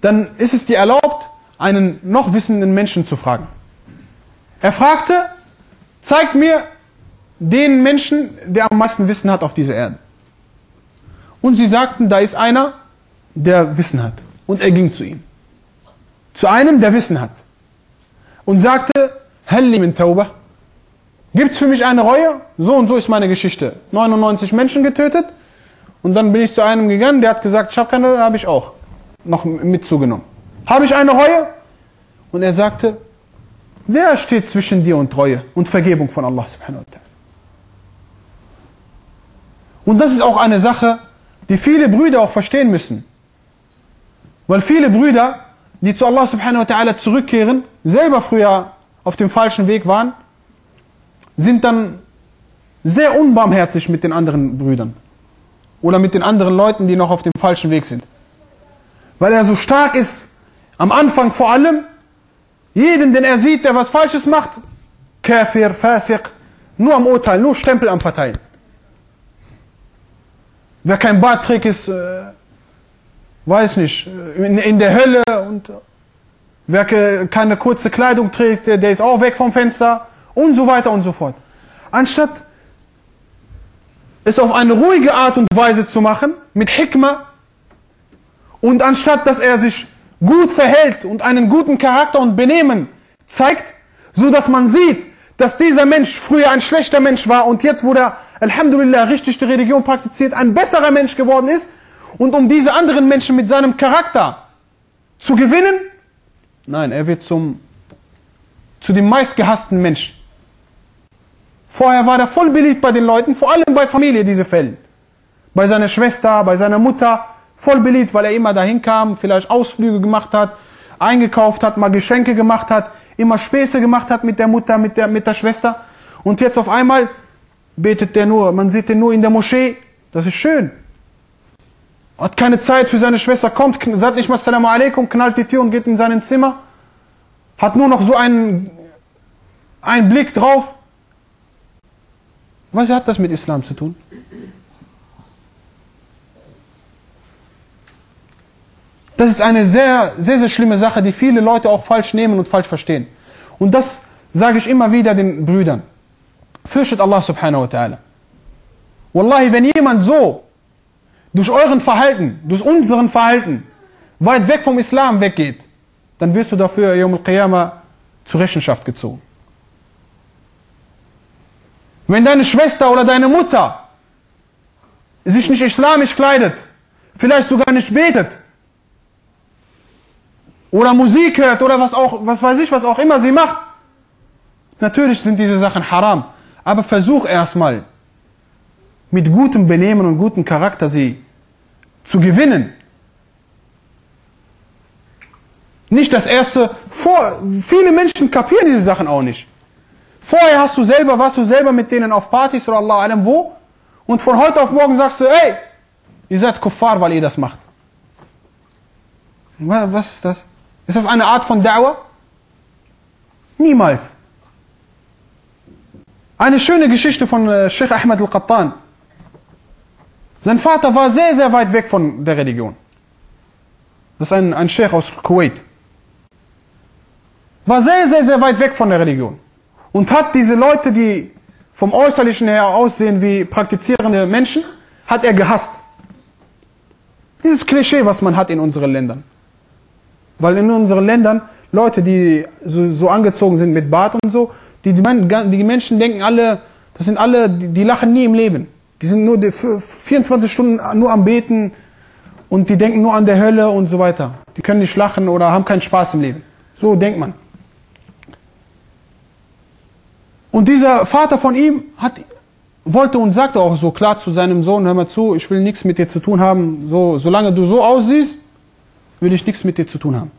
dann ist es dir erlaubt, einen noch wissenden Menschen zu fragen. Er fragte, zeig mir den Menschen, der am meisten Wissen hat auf dieser Erde. Und sie sagten, da ist einer, der Wissen hat. Und er ging zu ihm. Zu einem, der Wissen hat. Und sagte, Halli min Tauba? Gibt's für mich eine Reue? So und so ist meine Geschichte. 99 Menschen getötet und dann bin ich zu einem gegangen, der hat gesagt, ich habe keine, habe ich auch noch mitzugenommen. Habe ich eine Reue? Und er sagte, wer steht zwischen dir und Treue und Vergebung von Allah subhanahu wa ta'ala? Und das ist auch eine Sache, die viele Brüder auch verstehen müssen. Weil viele Brüder, die zu Allah subhanahu wa ta'ala zurückkehren, selber früher auf dem falschen Weg waren, sind dann sehr unbarmherzig mit den anderen Brüdern. Oder mit den anderen Leuten, die noch auf dem falschen Weg sind. Weil er so stark ist, am Anfang vor allem, jeden, den er sieht, der was Falsches macht, Kafir, Fasiq, nur am Urteil, nur Stempel am Verteilen. Wer kein Bart trägt, ist, äh, weiß nicht, in, in, der Hölle. Und wer keine kurze Kleidung trägt, der, der ist auch weg vom Fenster. Und so weiter und so fort. Anstatt es auf eine ruhige Art und Weise zu machen, mit Hikmah, und anstatt dass er sich gut verhält und einen guten Charakter und Benehmen zeigt, so dass man sieht, dass dieser Mensch früher ein schlechter Mensch war und jetzt, wo der Alhamdulillah richtig die Religion praktiziert, ein besserer Mensch geworden ist und um diese anderen Menschen mit seinem Charakter zu gewinnen, nein, er wird zum, zu dem meistgehassten Mensch. Vorher war er voll beliebt bei den Leuten, vor allem bei Familie, diese Fälle. Bei seiner Schwester, bei seiner Mutter, voll beliebt, weil er immer dahin kam, vielleicht Ausflüge gemacht hat, eingekauft hat, mal Geschenke gemacht hat, immer Späße gemacht hat mit der Mutter, mit der, mit der Schwester. Und jetzt auf einmal betet der nur, man sieht den nur in der Moschee. Das ist schön. Hat keine Zeit für seine Schwester, kommt, sagt nicht mal Assalamu alaikum, knallt die Tür und geht in sein Zimmer. Hat nur noch so einen, einen Blick drauf. Was hat das mit Islam zu tun? Das ist eine sehr, sehr, sehr schlimme Sache, die viele Leute auch falsch nehmen und falsch verstehen. Und das sage ich immer wieder den Brüdern. Fürchtet Allah subhanahu wa ta'ala. Wallahi, wenn jemand so durch euren Verhalten, durch unseren Verhalten weit weg vom Islam weggeht, dann wirst du dafür Yom al-Qiyamah zur Rechenschaft gezogen. Wenn deine Schwester oder deine Mutter sich nicht islamisch kleidet, vielleicht sogar nicht betet, oder Musik hört oder was auch, was weiß ich, was auch immer sie macht. Natürlich sind diese Sachen haram, aber versuch erstmal mit gutem Benehmen und gutem Charakter sie zu gewinnen. Nicht das erste, vor, viele Menschen kapieren diese Sachen auch nicht. Vorher hast du selber, warst du selber mit denen auf Partys oder Allah allem wo und von heute auf morgen sagst du, ey, ihr seid Kuffar, weil ihr das macht. Was ist das? Ist das eine Art von Dauer? Niemals. Eine schöne Geschichte von äh, Sheikh Ahmed al-Qattan. Sein Vater war sehr, sehr weit weg von der Religion. Das ist ein, ein Sheikh aus Kuwait. War sehr, sehr, sehr weit weg von der Religion. Und hat diese Leute, die vom Äußerlichen her aussehen wie praktizierende Menschen, hat er gehasst. Dieses Klischee, was man hat in unseren Ländern. Weil in unseren Ländern Leute, die so, so angezogen sind mit Bart und so, die, die Menschen denken alle, das sind alle, die, die lachen nie im Leben. Die sind nur die 24 Stunden nur am Beten und die denken nur an der Hölle und so weiter. Die können nicht lachen oder haben keinen Spaß im Leben. So denkt man. Und dieser Vater von ihm hat, wollte und sagte auch so klar zu seinem Sohn, hör mal zu, ich will nichts mit dir zu tun haben, so, solange du so aussiehst, will ich nichts mit dir zu tun haben.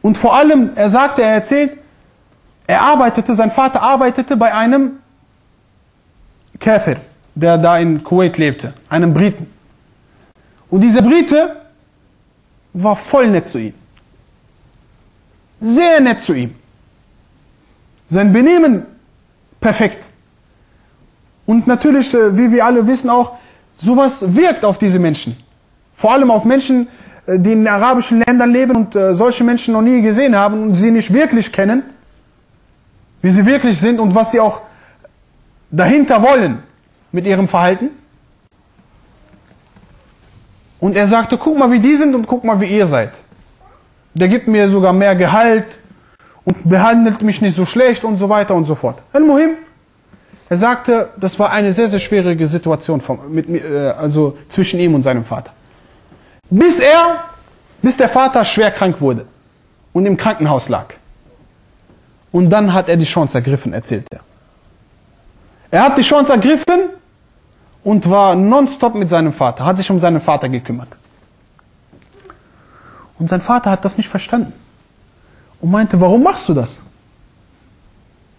Und vor allem, er sagte, er erzählt, er arbeitete, sein Vater arbeitete bei einem Käfer, der da in Kuwait lebte, einem Briten. Und dieser Brite war voll nett zu ihm. Sehr nett zu ihm. Sein Benehmen perfekt. Und natürlich, äh, wie wir alle wissen auch, sowas wirkt auf diese Menschen. Vor allem auf Menschen, äh, die in arabischen Ländern leben und äh, solche Menschen noch nie gesehen haben und sie nicht wirklich kennen, wie sie wirklich sind und was sie auch dahinter wollen mit ihrem Verhalten. Und er sagte, guck mal, wie die sind und guck mal, wie ihr seid. Der gibt mir sogar mehr Gehalt und behandelt mich nicht so schlecht und so weiter und so fort. Al-Muhim, er sagte, das war eine sehr, sehr schwierige Situation von, mit, äh, also zwischen ihm und seinem Vater. Bis er, bis der Vater schwer krank wurde und im Krankenhaus lag. Und dann hat er die Chance ergriffen, erzählt er. Er hat die Chance ergriffen und war nonstop mit seinem Vater, hat sich um seinen Vater gekümmert. Und sein Vater hat das nicht verstanden und meinte, warum machst du das?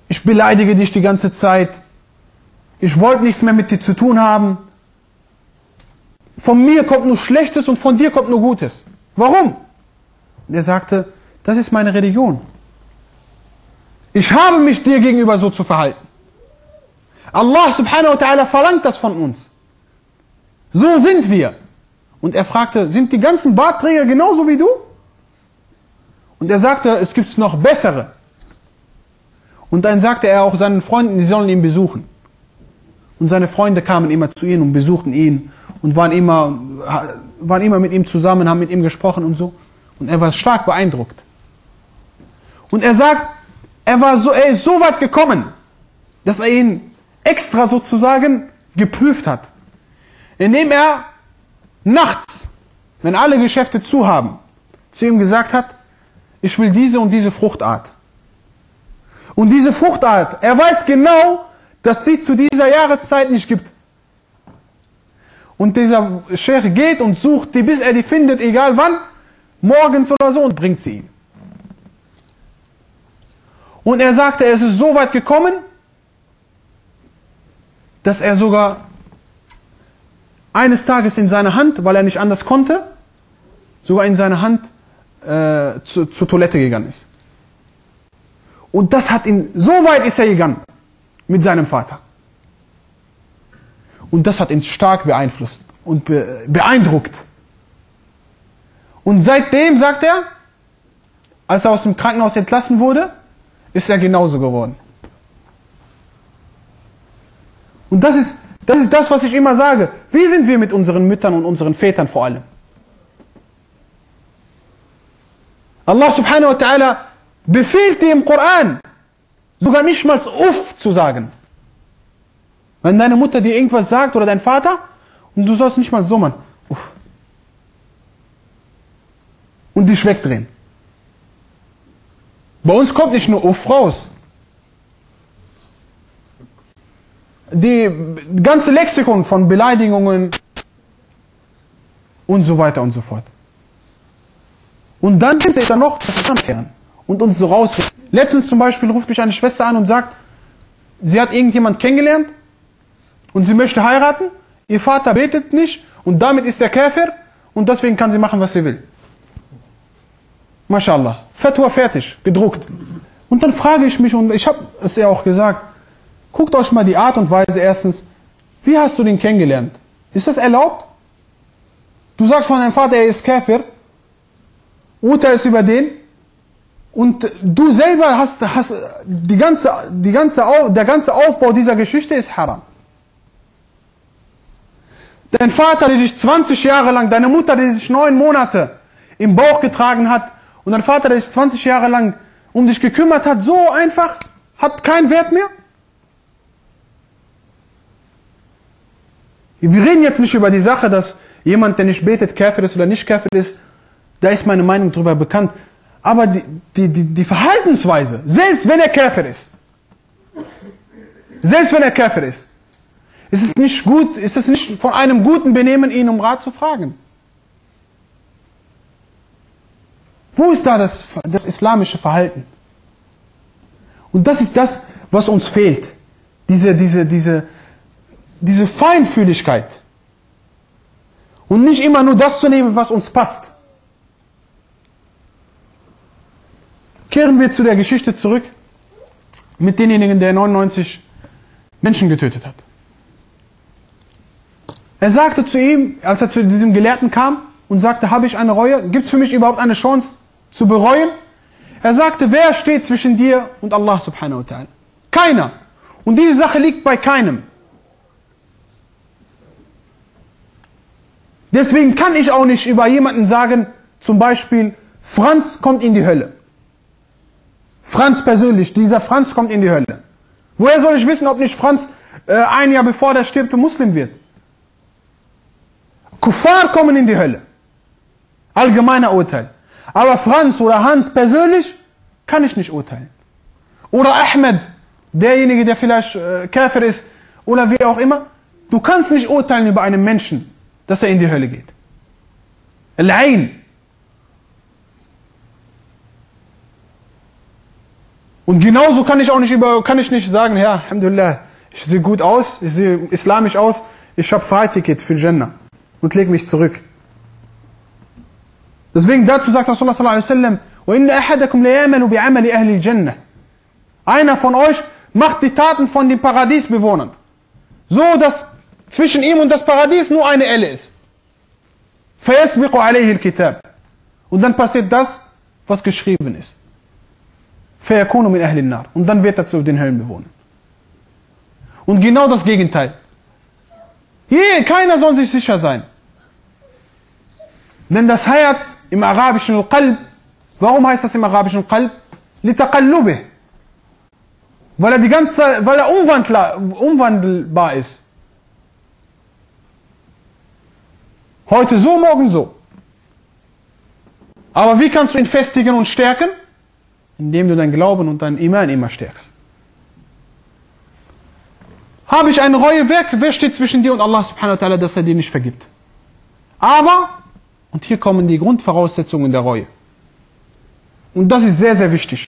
Ich beleidige dich die ganze Zeit. Ich wollte nichts mehr mit dir zu tun haben. Von mir kommt nur Schlechtes und von dir kommt nur Gutes. Warum? Und er sagte, das ist meine Religion. Ich habe mich dir gegenüber so zu verhalten. Allah subhanahu wa ta'ala verlangt das von uns. So sind wir. Und er fragte, sind die ganzen Bartträger genauso wie du? Und er sagte, es gibt noch bessere. Und dann sagte er auch seinen Freunden, sie sollen ihn besuchen. Und seine Freunde kamen immer zu ihm und besuchten ihn und waren immer, waren immer mit ihm zusammen, haben mit ihm gesprochen und so. Und er war stark beeindruckt. Und er sagt, er, war so, er ist so weit gekommen, dass er ihn extra sozusagen geprüft hat. Indem er nachts, wenn alle Geschäfte zu haben, zu ihm gesagt hat, ich will diese und diese Fruchtart. Und diese Fruchtart, er weiß genau, dass sie zu dieser Jahreszeit nicht gibt. Und dieser Sheikh geht und sucht die, bis er die findet, egal wann, morgens oder so, und bringt sie ihm. Und er sagte, es ist so weit gekommen, dass er sogar eines Tages in seiner Hand, weil er nicht anders konnte, sogar in seiner Hand äh, zu, zur Toilette gegangen ist. Und das hat ihn, so weit ist er gegangen mit seinem Vater. Und das hat ihn stark beeinflusst und be beeindruckt. Und seitdem, sagt er, als er aus dem Krankenhaus entlassen wurde, ist er genauso geworden. Und das ist, das ist das, was ich immer sage. Wie sind wir mit unseren Müttern und unseren Vätern vor allem? Allah subhanahu wa ta'ala befiehlt dir im Koran, sogar nicht mal uff zu sagen. Wenn deine Mutter dir irgendwas sagt oder dein Vater und du sollst nicht mal machen, uff. Und dich wegdrehen. Bei uns kommt nicht nur uff raus. Die ganze Lexikon von Beleidigungen und so weiter und so fort. Und dann gibt es dann noch und uns so raus. Letztens zum Beispiel ruft mich eine Schwester an und sagt, sie hat irgendjemand kennengelernt und sie möchte heiraten, ihr Vater betet nicht und damit ist er Käfer und deswegen kann sie machen, was sie will. Mashallah. Fatwa fertig, gedruckt. Und dann frage ich mich, und ich habe es ja auch gesagt, guckt euch mal die Art und Weise erstens, wie hast du den kennengelernt? Ist das erlaubt? Du sagst von deinem Vater, er ist Käfer urteilst ist über den und du selber hast, hast die ganze, die ganze, der ganze Aufbau dieser Geschichte ist haram. Dein Vater, der dich 20 Jahre lang, deine Mutter, die sich neun Monate im Bauch getragen hat und dein Vater, der sich 20 Jahre lang um dich gekümmert hat, so einfach, hat keinen Wert mehr? Wir reden jetzt nicht über die Sache, dass jemand, der nicht betet, Käfer ist oder nicht Käfer ist, da ist meine Meinung darüber bekannt. Aber die, die, die, die Verhaltensweise, selbst wenn er Käfer ist, selbst wenn er Käfer ist, ist es nicht gut, ist es nicht von einem guten Benehmen, ihn um Rat zu fragen. Wo ist da das, das islamische Verhalten? Und das ist das, was uns fehlt. Diese, diese, diese, diese Feinfühligkeit. Und nicht immer nur das zu nehmen, was uns passt. Kehren wir zu der Geschichte zurück mit denjenigen, der 99 Menschen getötet hat. Er sagte zu ihm, als er zu diesem Gelehrten kam und sagte, habe ich eine Reue? Gibt es für mich überhaupt eine Chance zu bereuen? Er sagte, wer steht zwischen dir und Allah subhanahu wa ta'ala? Keiner. Und diese Sache liegt bei keinem. Deswegen kann ich auch nicht über jemanden sagen, zum Beispiel, Franz kommt in die Hölle. Franz persönlich, dieser Franz kommt in die Hölle. Woher soll ich wissen, ob nicht Franz äh, ein Jahr bevor der stirbt, Muslim wird? Kuffar kommen in die Hölle. Allgemeiner Urteil. Aber Franz oder Hans persönlich kann ich nicht urteilen. Oder Ahmed, derjenige, der vielleicht äh, Käfer ist, oder wie auch immer. Du kannst nicht urteilen über einen Menschen, dass er in die Hölle geht. Allein. Und genauso kann ich auch nicht über, kann ich nicht sagen, ja, Alhamdulillah, ich sehe gut aus, ich sehe islamisch aus, ich habe Freiticket für Jannah und lege mich zurück. Deswegen dazu sagt Rasulullah sallallahu alaihi wasallam, وَإِنَّ أَحَدَكُمْ لَيَعْمَلُ بِعَمَلِ أَهْلِ الْجَنَّةِ Einer von euch macht die Taten von den Paradiesbewohnern. So, dass zwischen ihm und das Paradies nur eine Elle ist. فَيَسْبِقُ عَلَيْهِ الْكِتَابِ Und dann passiert das, was geschrieben ist. فَيَكُونُ مِنْ أَهْلِ النَّارِ Und dann wird er zu den Höllenbewohnern. Und genau das Gegenteil. Hier, keiner soll sich sicher sein. Denn das Herz im arabischen Qalb, warum heißt das im arabischen Qalb? لِتَقَلُّبِهِ Weil er die ganze, weil er umwandler, umwandelbar ist. Heute so, morgen so. Aber wie kannst du ihn festigen und stärken? Indem du dein Glauben und dein Iman immer stärkst. Habe ich eine Reue, wer, wer steht zwischen dir und Allah subhanahu wa ta'ala, dass er dir nicht vergibt? Aber, und hier kommen die Grundvoraussetzungen der Reue. Und das ist sehr, sehr wichtig.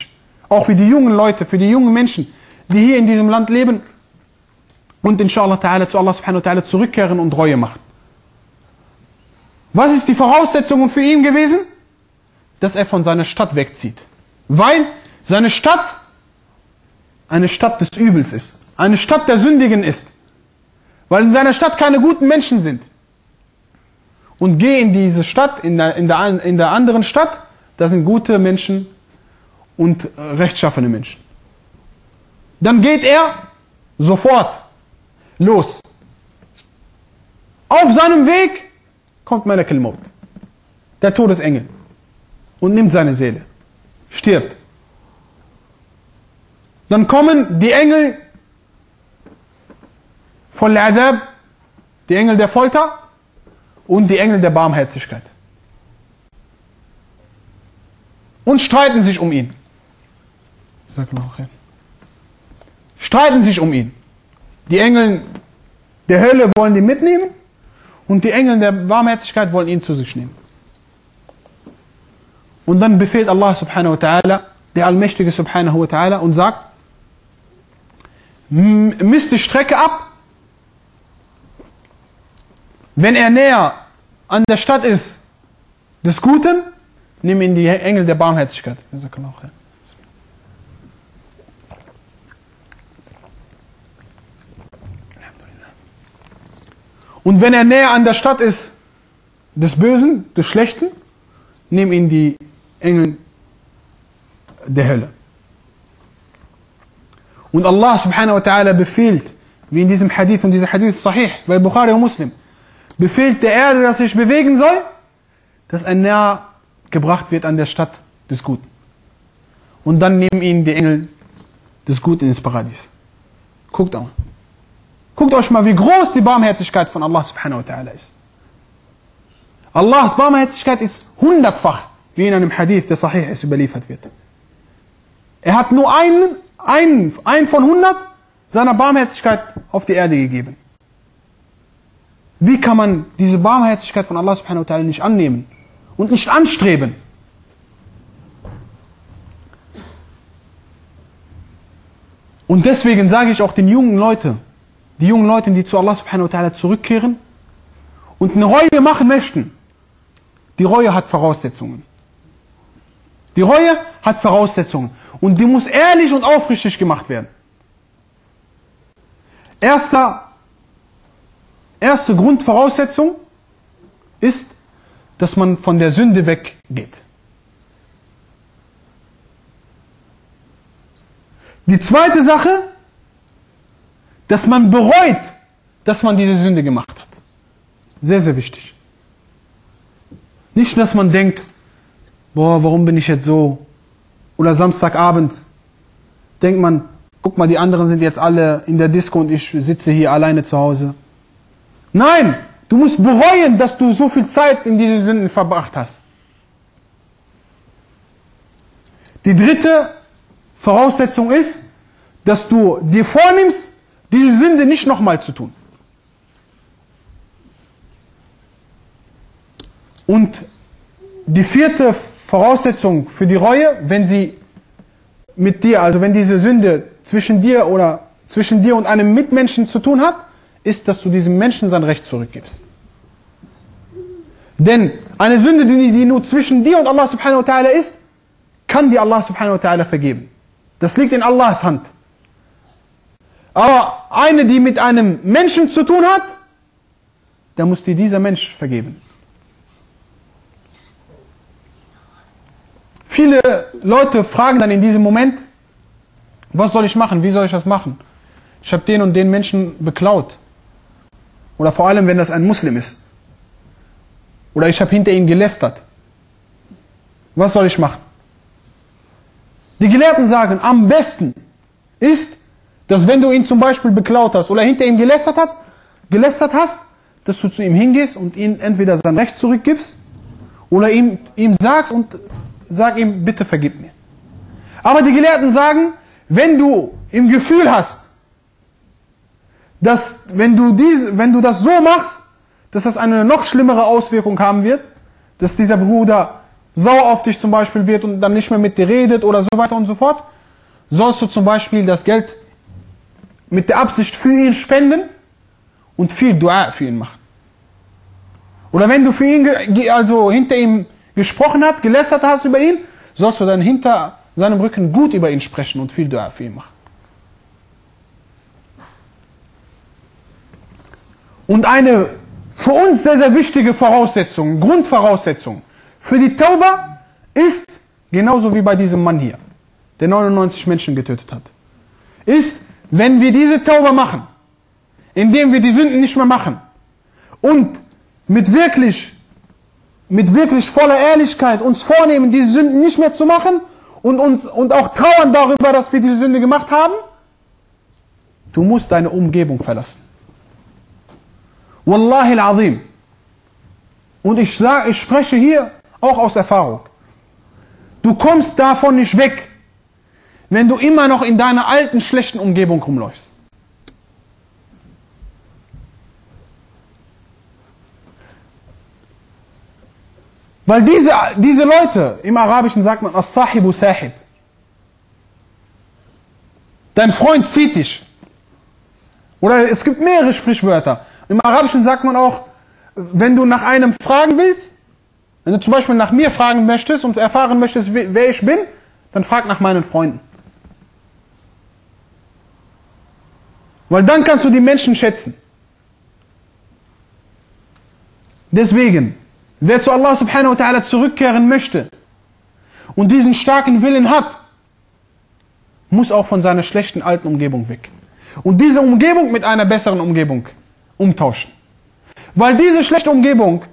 Auch für die jungen Leute, für die jungen Menschen, die hier in diesem Land leben und inshallah ta'ala zu Allah subhanahu wa ta'ala zurückkehren und Reue machen. Was ist die Voraussetzung für ihn gewesen? Dass er von seiner Stadt wegzieht. Weil seine Stadt eine Stadt des Übels ist. Eine Stadt der Sündigen ist. Weil in seiner Stadt keine guten Menschen sind. Und geh in diese Stadt, in der, in der, in der anderen Stadt, da sind gute Menschen und rechtschaffene Menschen. Dann geht er sofort los. Auf seinem Weg kommt Malak al-Maut, der Todesengel, und nimmt seine Seele, stirbt. Dann kommen die Engel von Al-Adab, die Engel der Folter und die Engel der Barmherzigkeit. Und streiten sich um ihn. Streiten sich um ihn. Die Engel der Hölle wollen ihn mitnehmen und die Engel der Barmherzigkeit wollen ihn zu sich nehmen. Und dann befehlt Allah subhanahu wa ta'ala, der Allmächtige subhanahu wa ta'ala, und sagt, misst die Strecke ab. Wenn er näher an der Stadt ist des Guten, nimm ihn die Engel der Barmherzigkeit. Und wenn er näher an der Stadt ist des Bösen, des Schlechten, nimm ihn die Engel der Hölle. Und Allah subhanahu wa ta'ala befiehlt, wie in diesem Hadith, und dieser Hadith ist sahih, bei Bukhari und Muslim, befiehlt der Erde, dass sich bewegen soll, dass er näher gebracht wird an der Stadt des Guten. Und dann nehmen ihn die Engel des Guten ins Paradies. Guckt auch. Guckt euch mal, wie groß die Barmherzigkeit von Allah subhanahu wa ta'ala ist. Allahs Barmherzigkeit ist hundertfach, wie in einem Hadith, der sahih ist, überliefert wird. Er hat nur einen, einen, einen von hundert seiner Barmherzigkeit auf die Erde gegeben. Wie kann man diese Barmherzigkeit von Allah subhanahu wa ta'ala nicht annehmen und nicht anstreben? Und deswegen sage ich auch den jungen Leuten, die jungen Leute, die zu Allah subhanahu wa ta'ala zurückkehren und eine Reue machen möchten, die Reue hat Voraussetzungen. Die Reue hat Voraussetzungen und die muss ehrlich und aufrichtig gemacht werden. Erster, erste Grundvoraussetzung ist, dass man von der Sünde weggeht. Die zweite Sache, dass man bereut, dass man diese Sünde gemacht hat. Sehr, sehr wichtig. Nicht, dass man denkt, boah, warum bin ich jetzt so? Oder Samstagabend denkt man, guck mal, die anderen sind jetzt alle in der Disco und ich sitze hier alleine zu Hause. Nein, du musst bereuen, dass du so viel Zeit in diese Sünden verbracht hast. Die dritte Voraussetzung ist, dass du dir vornimmst, diese Sünde nicht nochmal zu tun. Und die vierte Voraussetzung für die Reue, wenn sie mit dir, also wenn diese Sünde zwischen dir oder zwischen dir und einem Mitmenschen zu tun hat, ist, dass du diesem Menschen sein Recht zurückgibst. Denn eine Sünde, die, die nur zwischen dir und Allah subhanahu wa ta'ala ist, kann dir Allah subhanahu wa ta'ala vergeben. Das liegt in Allahs Hand. Aber eine, die mit einem Menschen zu tun hat, da muss dir dieser Mensch vergeben. Viele Leute fragen dann in diesem Moment, was soll ich machen? Wie soll ich das machen? Ich habe den und den Menschen beklaut. Oder vor allem, wenn das ein Muslim ist. Oder ich habe hinter ihm gelästert. Was soll ich machen? Die Gelehrten sagen, am besten ist, dass wenn du ihn zum Beispiel beklaut hast oder hinter ihm gelästert, hat, gelästert hast, dass du zu ihm hingehst und ihm entweder sein Recht zurückgibst oder ihm, ihm sagst und sag ihm, bitte vergib mir. Aber die Gelehrten sagen, wenn du im Gefühl hast, dass wenn du, dies, wenn du das so machst, dass das eine noch schlimmere Auswirkung haben wird, dass dieser Bruder sauer auf dich zum Beispiel wird und dann nicht mehr mit dir redet oder so weiter und so fort, sollst du zum Beispiel das Geld mit der Absicht für ihn spenden und viel Dua für ihn machen. Oder wenn du für ihn, also hinter ihm gesprochen hat, gelästert hast über ihn, sollst du dann hinter seinem Rücken gut über ihn sprechen und viel Dua für ihn machen. Und eine für uns sehr, sehr wichtige Voraussetzung, Grundvoraussetzung für die Tauba ist, genauso wie bei diesem Mann hier, der 99 Menschen getötet hat, ist, wenn wir diese Tauba machen, indem wir die Sünden nicht mehr machen und mit wirklich mit wirklich voller Ehrlichkeit uns vornehmen, diese Sünden nicht mehr zu machen und uns und auch trauern darüber, dass wir diese Sünde gemacht haben, du musst deine Umgebung verlassen. Wallahi al-Azim. Und ich sage, ich spreche hier auch aus Erfahrung. Du kommst davon nicht weg, wenn du immer noch in deiner alten schlechten Umgebung rumläufst. Weil diese, diese Leute, im Arabischen sagt man As-Sahibu Sahib. Dein Freund zieht dich. Oder es gibt mehrere Sprichwörter. Im Arabischen sagt man auch, wenn du nach einem fragen willst, wenn du zum Beispiel nach mir fragen möchtest und erfahren möchtest, wer ich bin, dann frag nach meinen Freunden. Weil dann kannst du die Menschen schätzen. Deswegen, Wer zu Allah subhanahu wa ta'ala zurückkehren möchte und diesen starken Willen hat, muss auch von seiner schlechten alten Umgebung weg. Und diese Umgebung mit einer besseren Umgebung umtauschen. Weil diese schlechte Umgebung,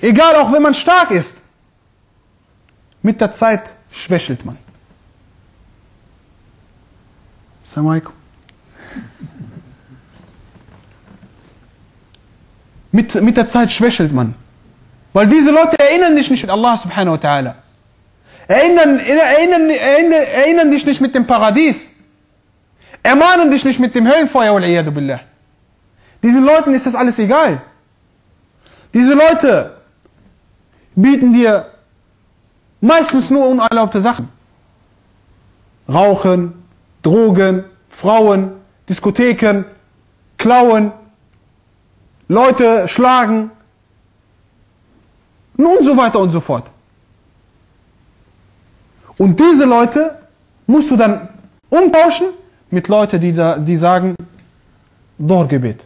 egal auch wenn man stark ist, mit der Zeit schwächelt man. Assalamu alaikum. Mit, mit der Zeit schwächelt man. Weil diese Leute erinnern dich nicht mit Allah subhanahu wa ta'ala. Erinnern, erinnern, erinnern, erinnern dich nicht mit dem Paradies. Ermahnen dich nicht mit dem Höllenfeuer. Billah. Diesen Leuten ist das alles egal. Diese Leute bieten dir meistens nur unerlaubte Sachen. Rauchen, Drogen, Frauen, Diskotheken, Klauen, Leute schlagen, und so weiter und so fort. Und diese Leute musst du dann umtauschen mit Leuten, die, da, die sagen, Dorgebet.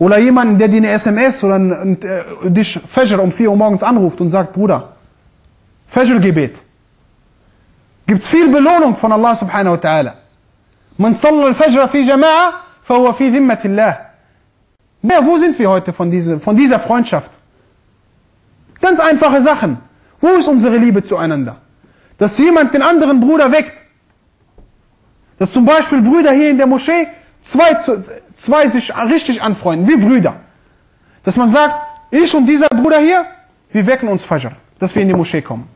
Oder jemanden, der dir eine SMS oder ein, äh, dich Fajr um 4 Uhr morgens anruft und sagt, Bruder, Fajr-Gebet. Gibt es viel Belohnung von Allah subhanahu wa ta'ala. Man salla al-Fajr fi jama'a, fahuwa fi dhimmatillah. Ja, wo sind wir heute von, diese, von dieser Freundschaft? Ganz einfache Sachen. Wo ist unsere Liebe zueinander? Dass jemand den anderen Bruder weckt Dass zum Beispiel Brüder hier in der Moschee zwei, zwei sich richtig anfreunden, wie Brüder. Dass man sagt, ich und dieser Bruder hier, wir wecken uns Fajr, dass wir in die Moschee kommen.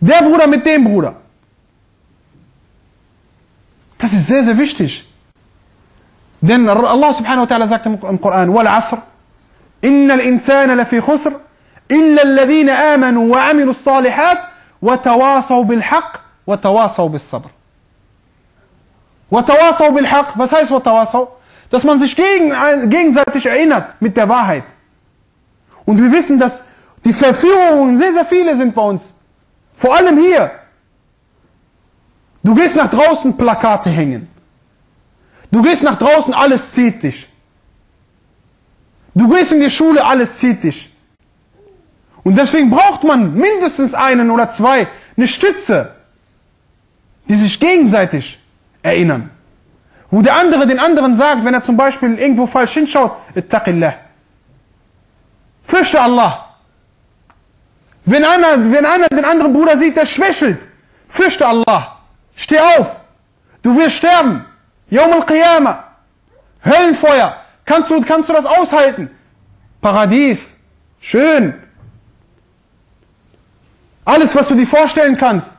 Der Bruder mit dem Bruder. Das ist sehr, sehr wichtig. Denn Allah subhanahu wa ta'ala sagt im Koran, Wal Asr, Inna al-insana lafi khusr, illa alladhina amanu wa amilu salihat, wa tawasaw bil haqq, wa tawasaw bis sabr. Watawasau bil haq. Was heißt Watawasau? Dass man sich gegenseitig erinnert mit der Wahrheit. Und wir wissen, dass die Verführungen sehr, sehr viele sind bei uns. Vor allem hier. Du gehst nach draußen, Plakate hängen. Du gehst nach draußen, alles zieht dich. Du gehst in die Schule, alles zieht dich. Und deswegen braucht man mindestens einen oder zwei, eine Stütze, die sich gegenseitig erinnern. Wo der andere den anderen sagt, wenn er zum Beispiel irgendwo falsch hinschaut, Ittaqillah. Fürchte Allah. Wenn einer, wenn einer den anderen Bruder sieht, der schwächelt, fürchte Allah. Steh auf. Du wirst sterben. Yawm al-Qiyamah. Höllenfeuer. Kannst du, kannst du das aushalten? Paradies. Schön. Alles, was du dir vorstellen kannst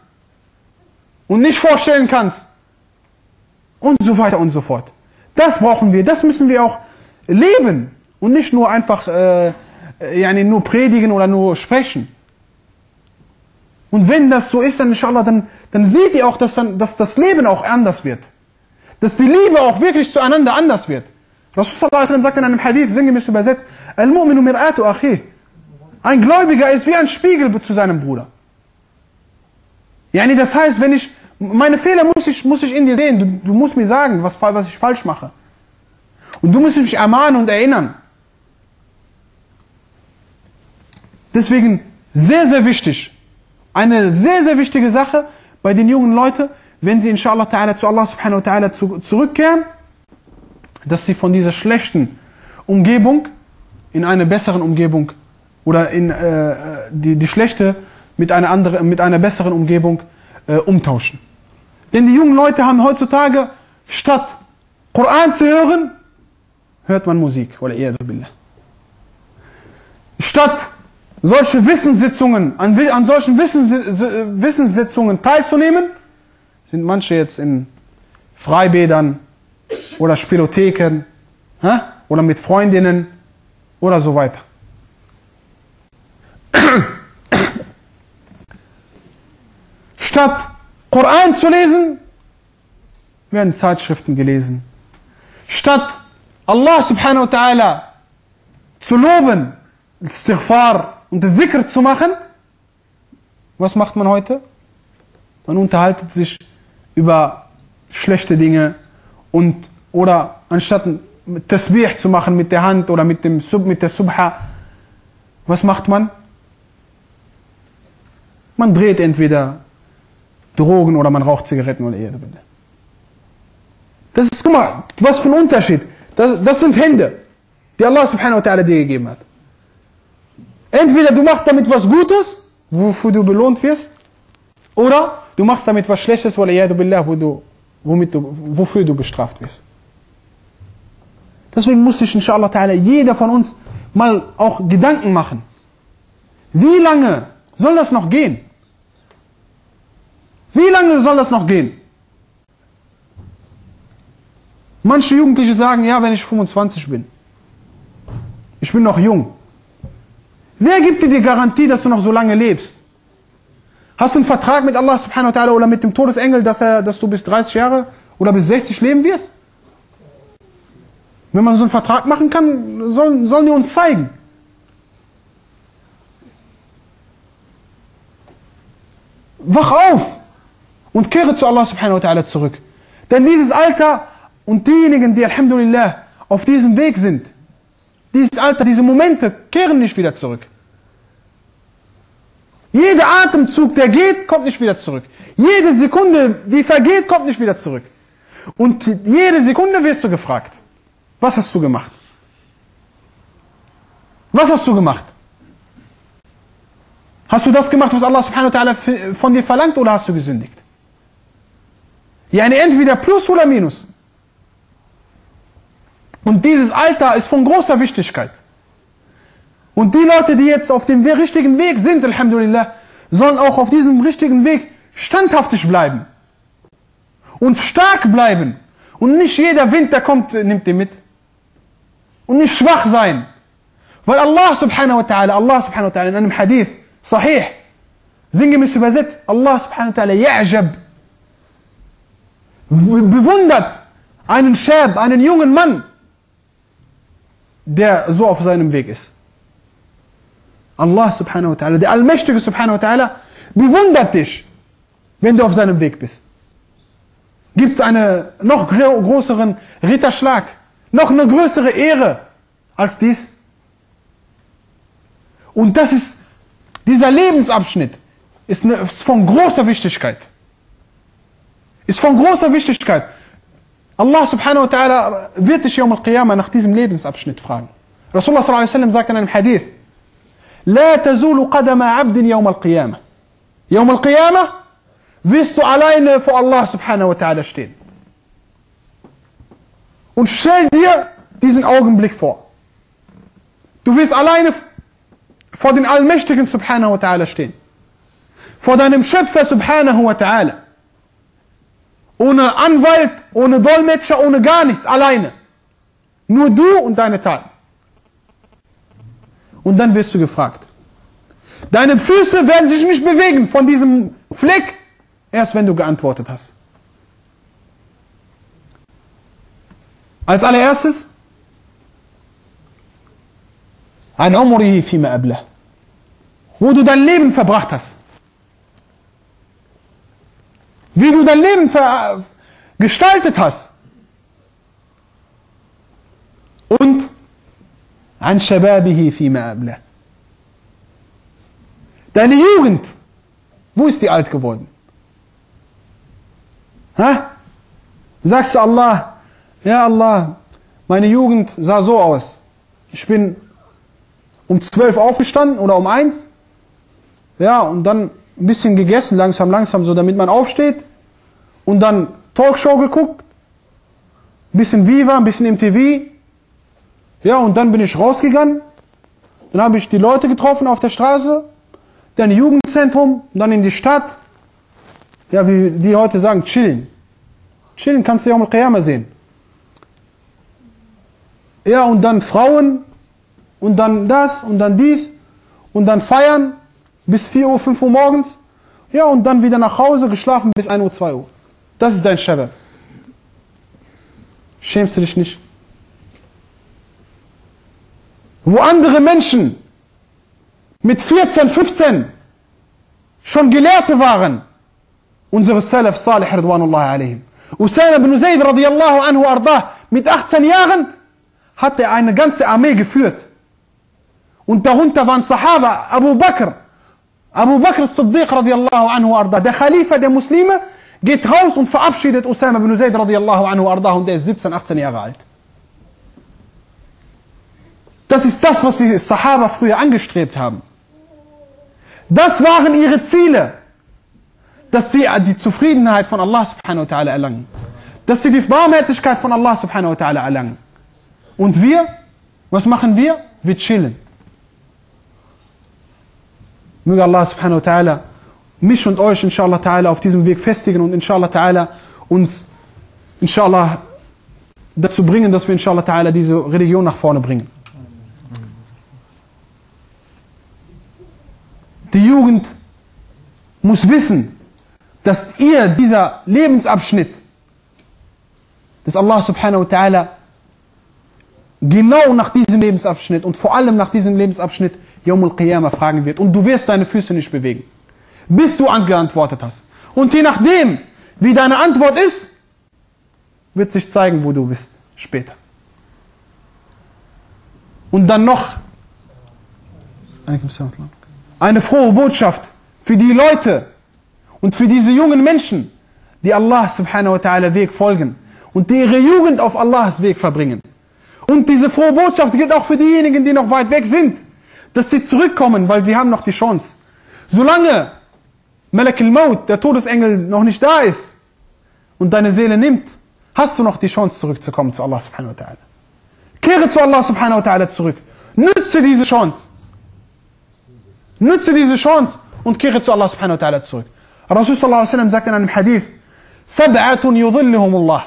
und nicht vorstellen kannst. Und so weiter und so fort. Das brauchen wir. Das müssen wir auch leben. Und nicht nur einfach äh, ja, nur predigen oder nur sprechen. Und wenn das so ist, dann inshallah, dann, dann seht ihr auch, dass, dann, dass das Leben auch anders wird. Dass die Liebe auch wirklich zueinander anders wird. Rasul sagt in einem Hadith, sinngemäß übersetzt, Al-Mu'minu mir'atu achi. Ein Gläubiger ist wie ein Spiegel zu seinem Bruder. Yani das heißt, wenn ich, meine Fehler muss ich, muss ich in dir sehen. Du, du musst mir sagen, was, was ich falsch mache. Und du musst mich ermahnen und erinnern. Deswegen sehr, sehr wichtig, eine sehr, sehr wichtige Sache bei den jungen Leuten, wenn sie inshallah ta'ala zu Allah subhanahu wa ta'ala zu, zurückkehren, dass sie von dieser schlechten Umgebung in eine bessere Umgebung oder in äh, die, die schlechte mit einer, anderen, mit einer besseren Umgebung äh, umtauschen. Denn die jungen Leute haben heutzutage, statt Koran zu hören, hört man Musik. Statt solche Wissenssitzungen, an, an solchen Wissenssitzungen teilzunehmen, sind manche jetzt in Freibädern oder Spielotheken oder mit Freundinnen oder so weiter. Statt Koran zu lesen, werden Zeitschriften gelesen. Statt Allah subhanahu wa ta'ala zu loben, Istighfar und Dhikr zu machen, was macht man heute? Man unterhaltet sich über schlechte Dinge und oder anstatt Tasbih zu machen mit der Hand oder mit, dem Sub, mit der Subha, was macht man? Man dreht entweder Drogen oder man raucht Zigaretten oder Erde. Das ist, guck mal, was für ein Unterschied. Das, das sind Hände, die Allah subhanahu wa ta'ala dir gegeben hat. Entweder du machst damit was Gutes, wofür du belohnt wirst, oder du machst damit was Schlechtes, wo du, womit du, wofür du bestraft wirst. Deswegen muss sich inshallah ta'ala jeder von uns mal auch Gedanken machen. Wie lange soll das noch gehen? Wie lange soll das noch gehen? Manche Jugendliche sagen, ja, wenn ich 25 bin. Ich bin noch jung. Wer gibt dir die Garantie, dass du noch so lange lebst? Hast du einen Vertrag mit Allah subhanahu wa ta'ala oder mit dem Todesengel, dass, er, dass du bis 30 Jahre oder bis 60 leben wirst? Wenn man so einen Vertrag machen kann, sollen, sollen die uns zeigen. Wach auf und kehre zu Allah subhanahu wa ta'ala zurück. Denn dieses Alter und diejenigen, die Alhamdulillah auf diesem Weg sind, dieses Alter, diese Momente kehren nicht wieder zurück. Jeder Atemzug, der geht, kommt nicht wieder zurück. Jede Sekunde, die vergeht, kommt nicht wieder zurück. Und jede Sekunde wirst du gefragt. Was hast du gemacht? Was hast du gemacht? Hast du das gemacht, was Allah subhanahu wa ta'ala von dir verlangt oder hast du gesündigt? Yani entweder plus oder minus. Und dieses Alter ist von großer Wichtigkeit. Und die Leute, die jetzt auf dem richtigen Weg sind, Alhamdulillah, sollen auch auf diesem richtigen Weg standhaftig bleiben. Und stark bleiben. Und nicht jeder Wind, der kommt, nimmt den mit. Und nicht schwach sein. Weil Allah subhanahu wa ta'ala, Allah subhanahu wa ta'ala in einem Hadith, sahih, sinngemäß übersetzt, Allah subhanahu wa ta'ala, ya'jab, bewundert einen Schab, einen jungen Mann, der so auf seinem Weg ist. Allah subhanahu wa ta'ala, der Allmächtige subhanahu wa ta'ala, bewundert dich, wenn du auf seinem Weg bist. Gibt es einen noch größeren Ritterschlag, noch eine größere Ehre als dies? Und das ist, dieser Lebensabschnitt ist, eine, ist von großer Wichtigkeit. Ist von großer Wichtigkeit. Allah subhanahu wa ta'ala wird dich Yawm al-Qiyamah nach diesem Lebensabschnitt fragen. Rasulullah sallallahu alaihi wasallam sagt in einem Hadith, لا تزول قدم عبد يوم القيامة. يوم القيامة wirst du alleine vor Allah subhanahu wa ta'ala stehen. Und stell dir diesen Augenblick vor. Du wirst alleine vor den Allmächtigen subhanahu wa ta'ala stehen. Vor deinem Schöpfer subhanahu wa ta'ala. Ohne Anwalt, ohne Dolmetscher, ohne gar nichts, alleine. Nur du und deine Taten. Und dann wirst du gefragt. Deine Füße werden sich nicht bewegen von diesem Fleck, erst wenn du geantwortet hast. Als allererstes, an Umrihi fima abla, wo du dein Leben verbracht hast. Wie du dein Leben gestaltet hast. Und an Shababihi fima abla. Deine Jugend, wo ist die alt geworden? Ha? Sagst du Allah, ja Allah, meine Jugend sah so aus. Ich bin um zwölf aufgestanden oder um eins. Ja, und dann ein bisschen gegessen, langsam, langsam, so damit man aufsteht. Und dann Talkshow geguckt. Ein bisschen Viva, ein bisschen MTV. Ja, und dann bin ich rausgegangen. Dann habe ich die Leute getroffen auf der Straße. Dann Jugendzentrum, dann in die Stadt. Ja, wie die heute sagen, chillen. Chillen kannst du ja um Qiyamah sehen. Ja, und dann Frauen, und dann das, und dann dies, und dann feiern bis 4 Uhr, 5 Uhr morgens. Ja, und dann wieder nach Hause, geschlafen bis 1 Uhr, 2 Uhr. Das ist dein Shabab. Schämst du dich nicht? Wo andere Menschen mit 14, 15 schon Gelehrte waren, unsere Salaf Salih Ridwanullah alaihim. Usama ibn Zayd radiallahu anhu ardah, mit 18 Jahren hat er eine ganze Armee geführt. Und darunter waren Sahaba, Abu Bakr, Abu Bakr Siddiq radiallahu anhu ardah, der Khalifa der Muslime, geht raus und verabschiedet Usama ibn Zayd radiallahu anhu ardah und der ist 17, 18 Jahre alt. Das ist das, was die Sahaba früher angestrebt haben. Das waren ihre Ziele dass sie die Zufriedenheit von Allah subhanahu wa ta'ala erlangen. Dass sie die Barmherzigkeit von Allah subhanahu wa ta'ala erlangen. Und wir, was machen wir? Wir chillen. Möge Allah subhanahu wa ta'ala mich und euch inshallah ta'ala auf diesem Weg festigen und inshallah ta'ala uns inshallah dazu bringen, dass wir inshallah ta'ala diese Religion nach vorne bringen. Die Jugend muss wissen, dass ihr dieser Lebensabschnitt, dass Allah subhanahu wa ta'ala genau nach diesem Lebensabschnitt und vor allem nach diesem Lebensabschnitt Yawm al-Qiyamah fragen wird. Und du wirst deine Füße nicht bewegen, bis du angeantwortet hast. Und je nachdem, wie deine Antwort ist, wird sich zeigen, wo du bist später. Und dann noch eine frohe Botschaft für die Leute, und für diese jungen Menschen, die Allah subhanahu wa ta'ala Weg folgen und die ihre Jugend auf Allahs Weg verbringen. Und diese frohe Botschaft gilt auch für diejenigen, die noch weit weg sind, dass sie zurückkommen, weil sie haben noch die Chance. Solange Malak al-Maut, der Todesengel, noch nicht da ist und deine Seele nimmt, hast du noch die Chance zurückzukommen zu Allah subhanahu wa ta'ala. Kehre zu Allah subhanahu wa ta'ala zurück. Nütze diese Chance. Nütze diese Chance und kehre zu Allah subhanahu wa ta'ala zurück. Rasul sallallahu alaihi wasallam sagt in einem Hadith, Sab'atun yudhillihumullah.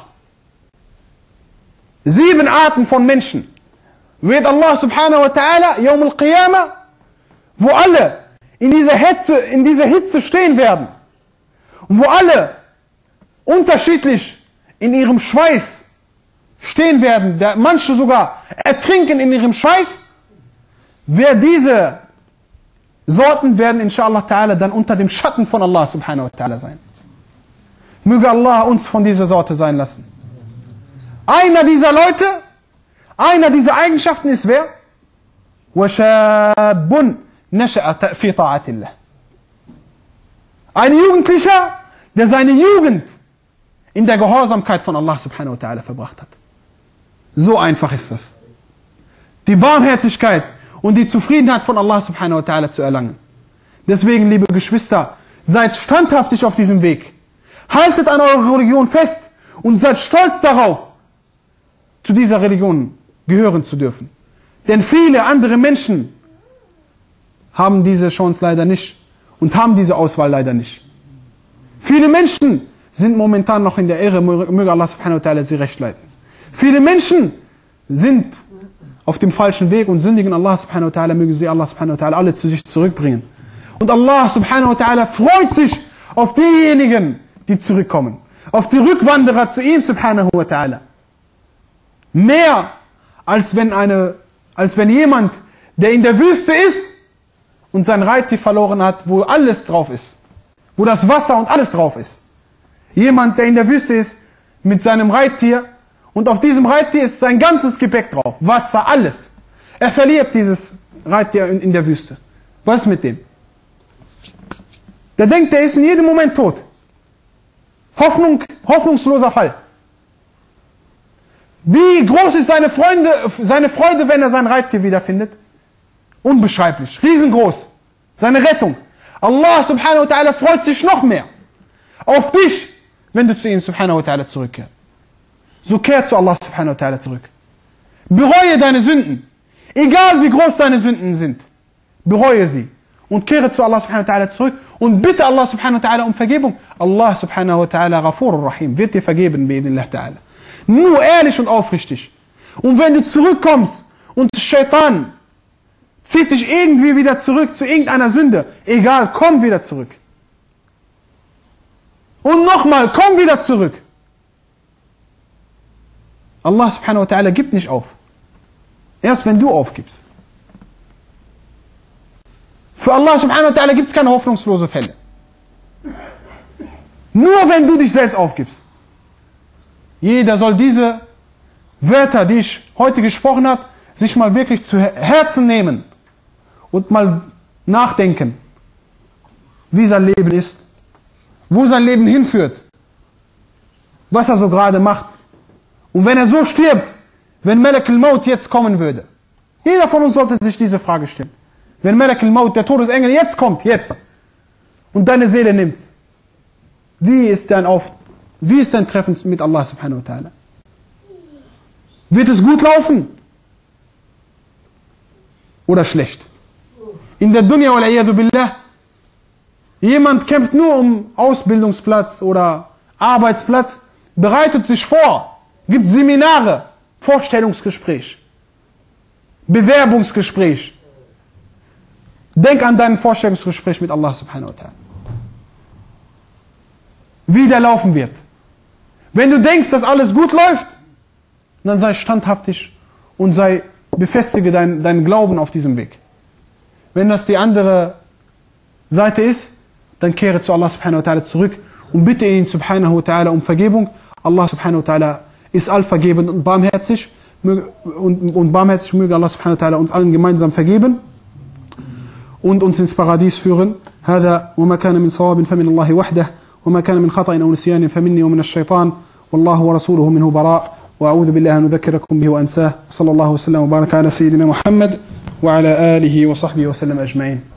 Sieben Arten von Menschen wird Allah subhanahu wa ta'ala Yawm al-Qiyamah, wo alle in dieser Hitze, in dieser Hitze stehen werden wo alle unterschiedlich in ihrem Schweiß stehen werden, manche sogar ertrinken in ihrem Schweiß, wer diese Sorten werden inshallah ta'ala dann unter dem Schatten von Allah subhanahu wa ta'ala sein. Möge Allah uns von dieser Sorte sein lassen. Einer dieser Leute, einer dieser Eigenschaften ist wer? وَشَابٌ نَشَأَ فِي طَاعَةِ اللَّهِ Ein Jugendlicher, der seine Jugend in der Gehorsamkeit von Allah subhanahu wa ta'ala verbracht hat. So einfach ist das. Die Barmherzigkeit und die Zufriedenheit von Allah subhanahu wa ta'ala zu erlangen. Deswegen, liebe Geschwister, seid standhaftig auf diesem Weg. Haltet an eurer Religion fest und seid stolz darauf, zu dieser Religion gehören zu dürfen. Denn viele andere Menschen haben diese Chance leider nicht und haben diese Auswahl leider nicht. Viele Menschen sind momentan noch in der Irre, möge Allah subhanahu wa ta'ala sie recht leiten. Viele Menschen sind auf dem falschen Weg und sündigen Allah subhanahu wa ta'ala, möge sie Allah subhanahu wa ta'ala alle zu sich zurückbringen. Und Allah subhanahu wa ta'ala freut sich auf diejenigen, die zurückkommen. Auf die Rückwanderer zu ihm subhanahu wa ta'ala. Mehr als wenn, eine, als wenn jemand, der in der Wüste ist und sein Reittier verloren hat, wo alles drauf ist. Wo das Wasser und alles drauf ist. Jemand, der in der Wüste ist mit seinem Reittier und auf diesem Reittier ist sein ganzes Gepäck drauf. Wasser, alles. Er verliert dieses Reittier in der Wüste. Was ist mit dem? Der denkt, der ist in jedem Moment tot. Hoffnung, hoffnungsloser Fall. Wie groß ist seine, Freunde, seine Freude, wenn er sein Reittier wiederfindet? Unbeschreiblich, riesengroß. Seine Rettung. Allah subhanahu wa ta'ala freut sich noch mehr auf dich, wenn du zu ihm subhanahu wa ta'ala zurückkehrst. So kehr zu Allah subhanahu wa ta'ala zurück. Bereue deine Sünden. Egal wie groß deine Sünden sind. Bereue sie. Und kehre zu Allah subhanahu wa ta'ala zurück und bitte Allah subhanahu wa ta'ala um Vergebung. Allah subhanahu wa ta'ala Ghafurur Rahim wird dir vergeben, bi'idnillah ta'ala. Nur ehrlich und aufrichtig. Und wenn du zurückkommst und Shaitan zieht dich irgendwie wieder zurück zu irgendeiner Sünde, egal, komm wieder zurück. Und nochmal, komm wieder zurück. Allah subhanahu wa ta'ala gibt nicht auf. Erst wenn du aufgibst. Für Allah subhanahu wa ta'ala gibt es keine hoffnungslose Fälle. Nur wenn du dich selbst aufgibst. Jeder soll diese Wörter, die ich heute gesprochen habe, sich mal wirklich zu Herzen nehmen und mal nachdenken, wie sein Leben ist, wo sein Leben hinführt, was er so gerade macht. Und wenn er so stirbt, wenn Malak al-Maut jetzt kommen würde, jeder von uns sollte sich diese Frage stellen. Wenn Malak al-Maut, der Todesengel, jetzt kommt, jetzt, und deine Seele nimmt, wie ist dein Auf, wie ist dein Treffen mit Allah subhanahu wa ta'ala? Wird es gut laufen? Oder schlecht? In der Dunya billah, jemand kämpft nur um Ausbildungsplatz oder Arbeitsplatz, bereitet sich vor, gibt Seminare, Vorstellungsgespräch, Bewerbungsgespräch. Denk an dein Vorstellungsgespräch mit Allah subhanahu wa ta'ala. Wie der laufen wird. Wenn du denkst, dass alles gut läuft, dann sei standhaftig und sei, befestige deinen dein Glauben auf diesem Weg. Wenn das die andere Seite ist, dann kehre zu Allah subhanahu wa ta'ala zurück und bitte ihn subhanahu wa ta'ala um Vergebung. Allah subhanahu wa ta'ala ist allvergebend und barmherzig und, und barmherzig möge Allah subhanahu wa ta'ala uns allen gemeinsam vergeben und uns ins Paradies führen. هذا وما كان من صواب فمن الله وحده وما كان من خطأ أو نسيان فمني ومن الشيطان والله ورسوله منه براء وأعوذ بالله أن أذكركم به وأنساه صلى الله وسلم وبارك على سيدنا محمد وعلى آله وصحبه وسلم أجمعين.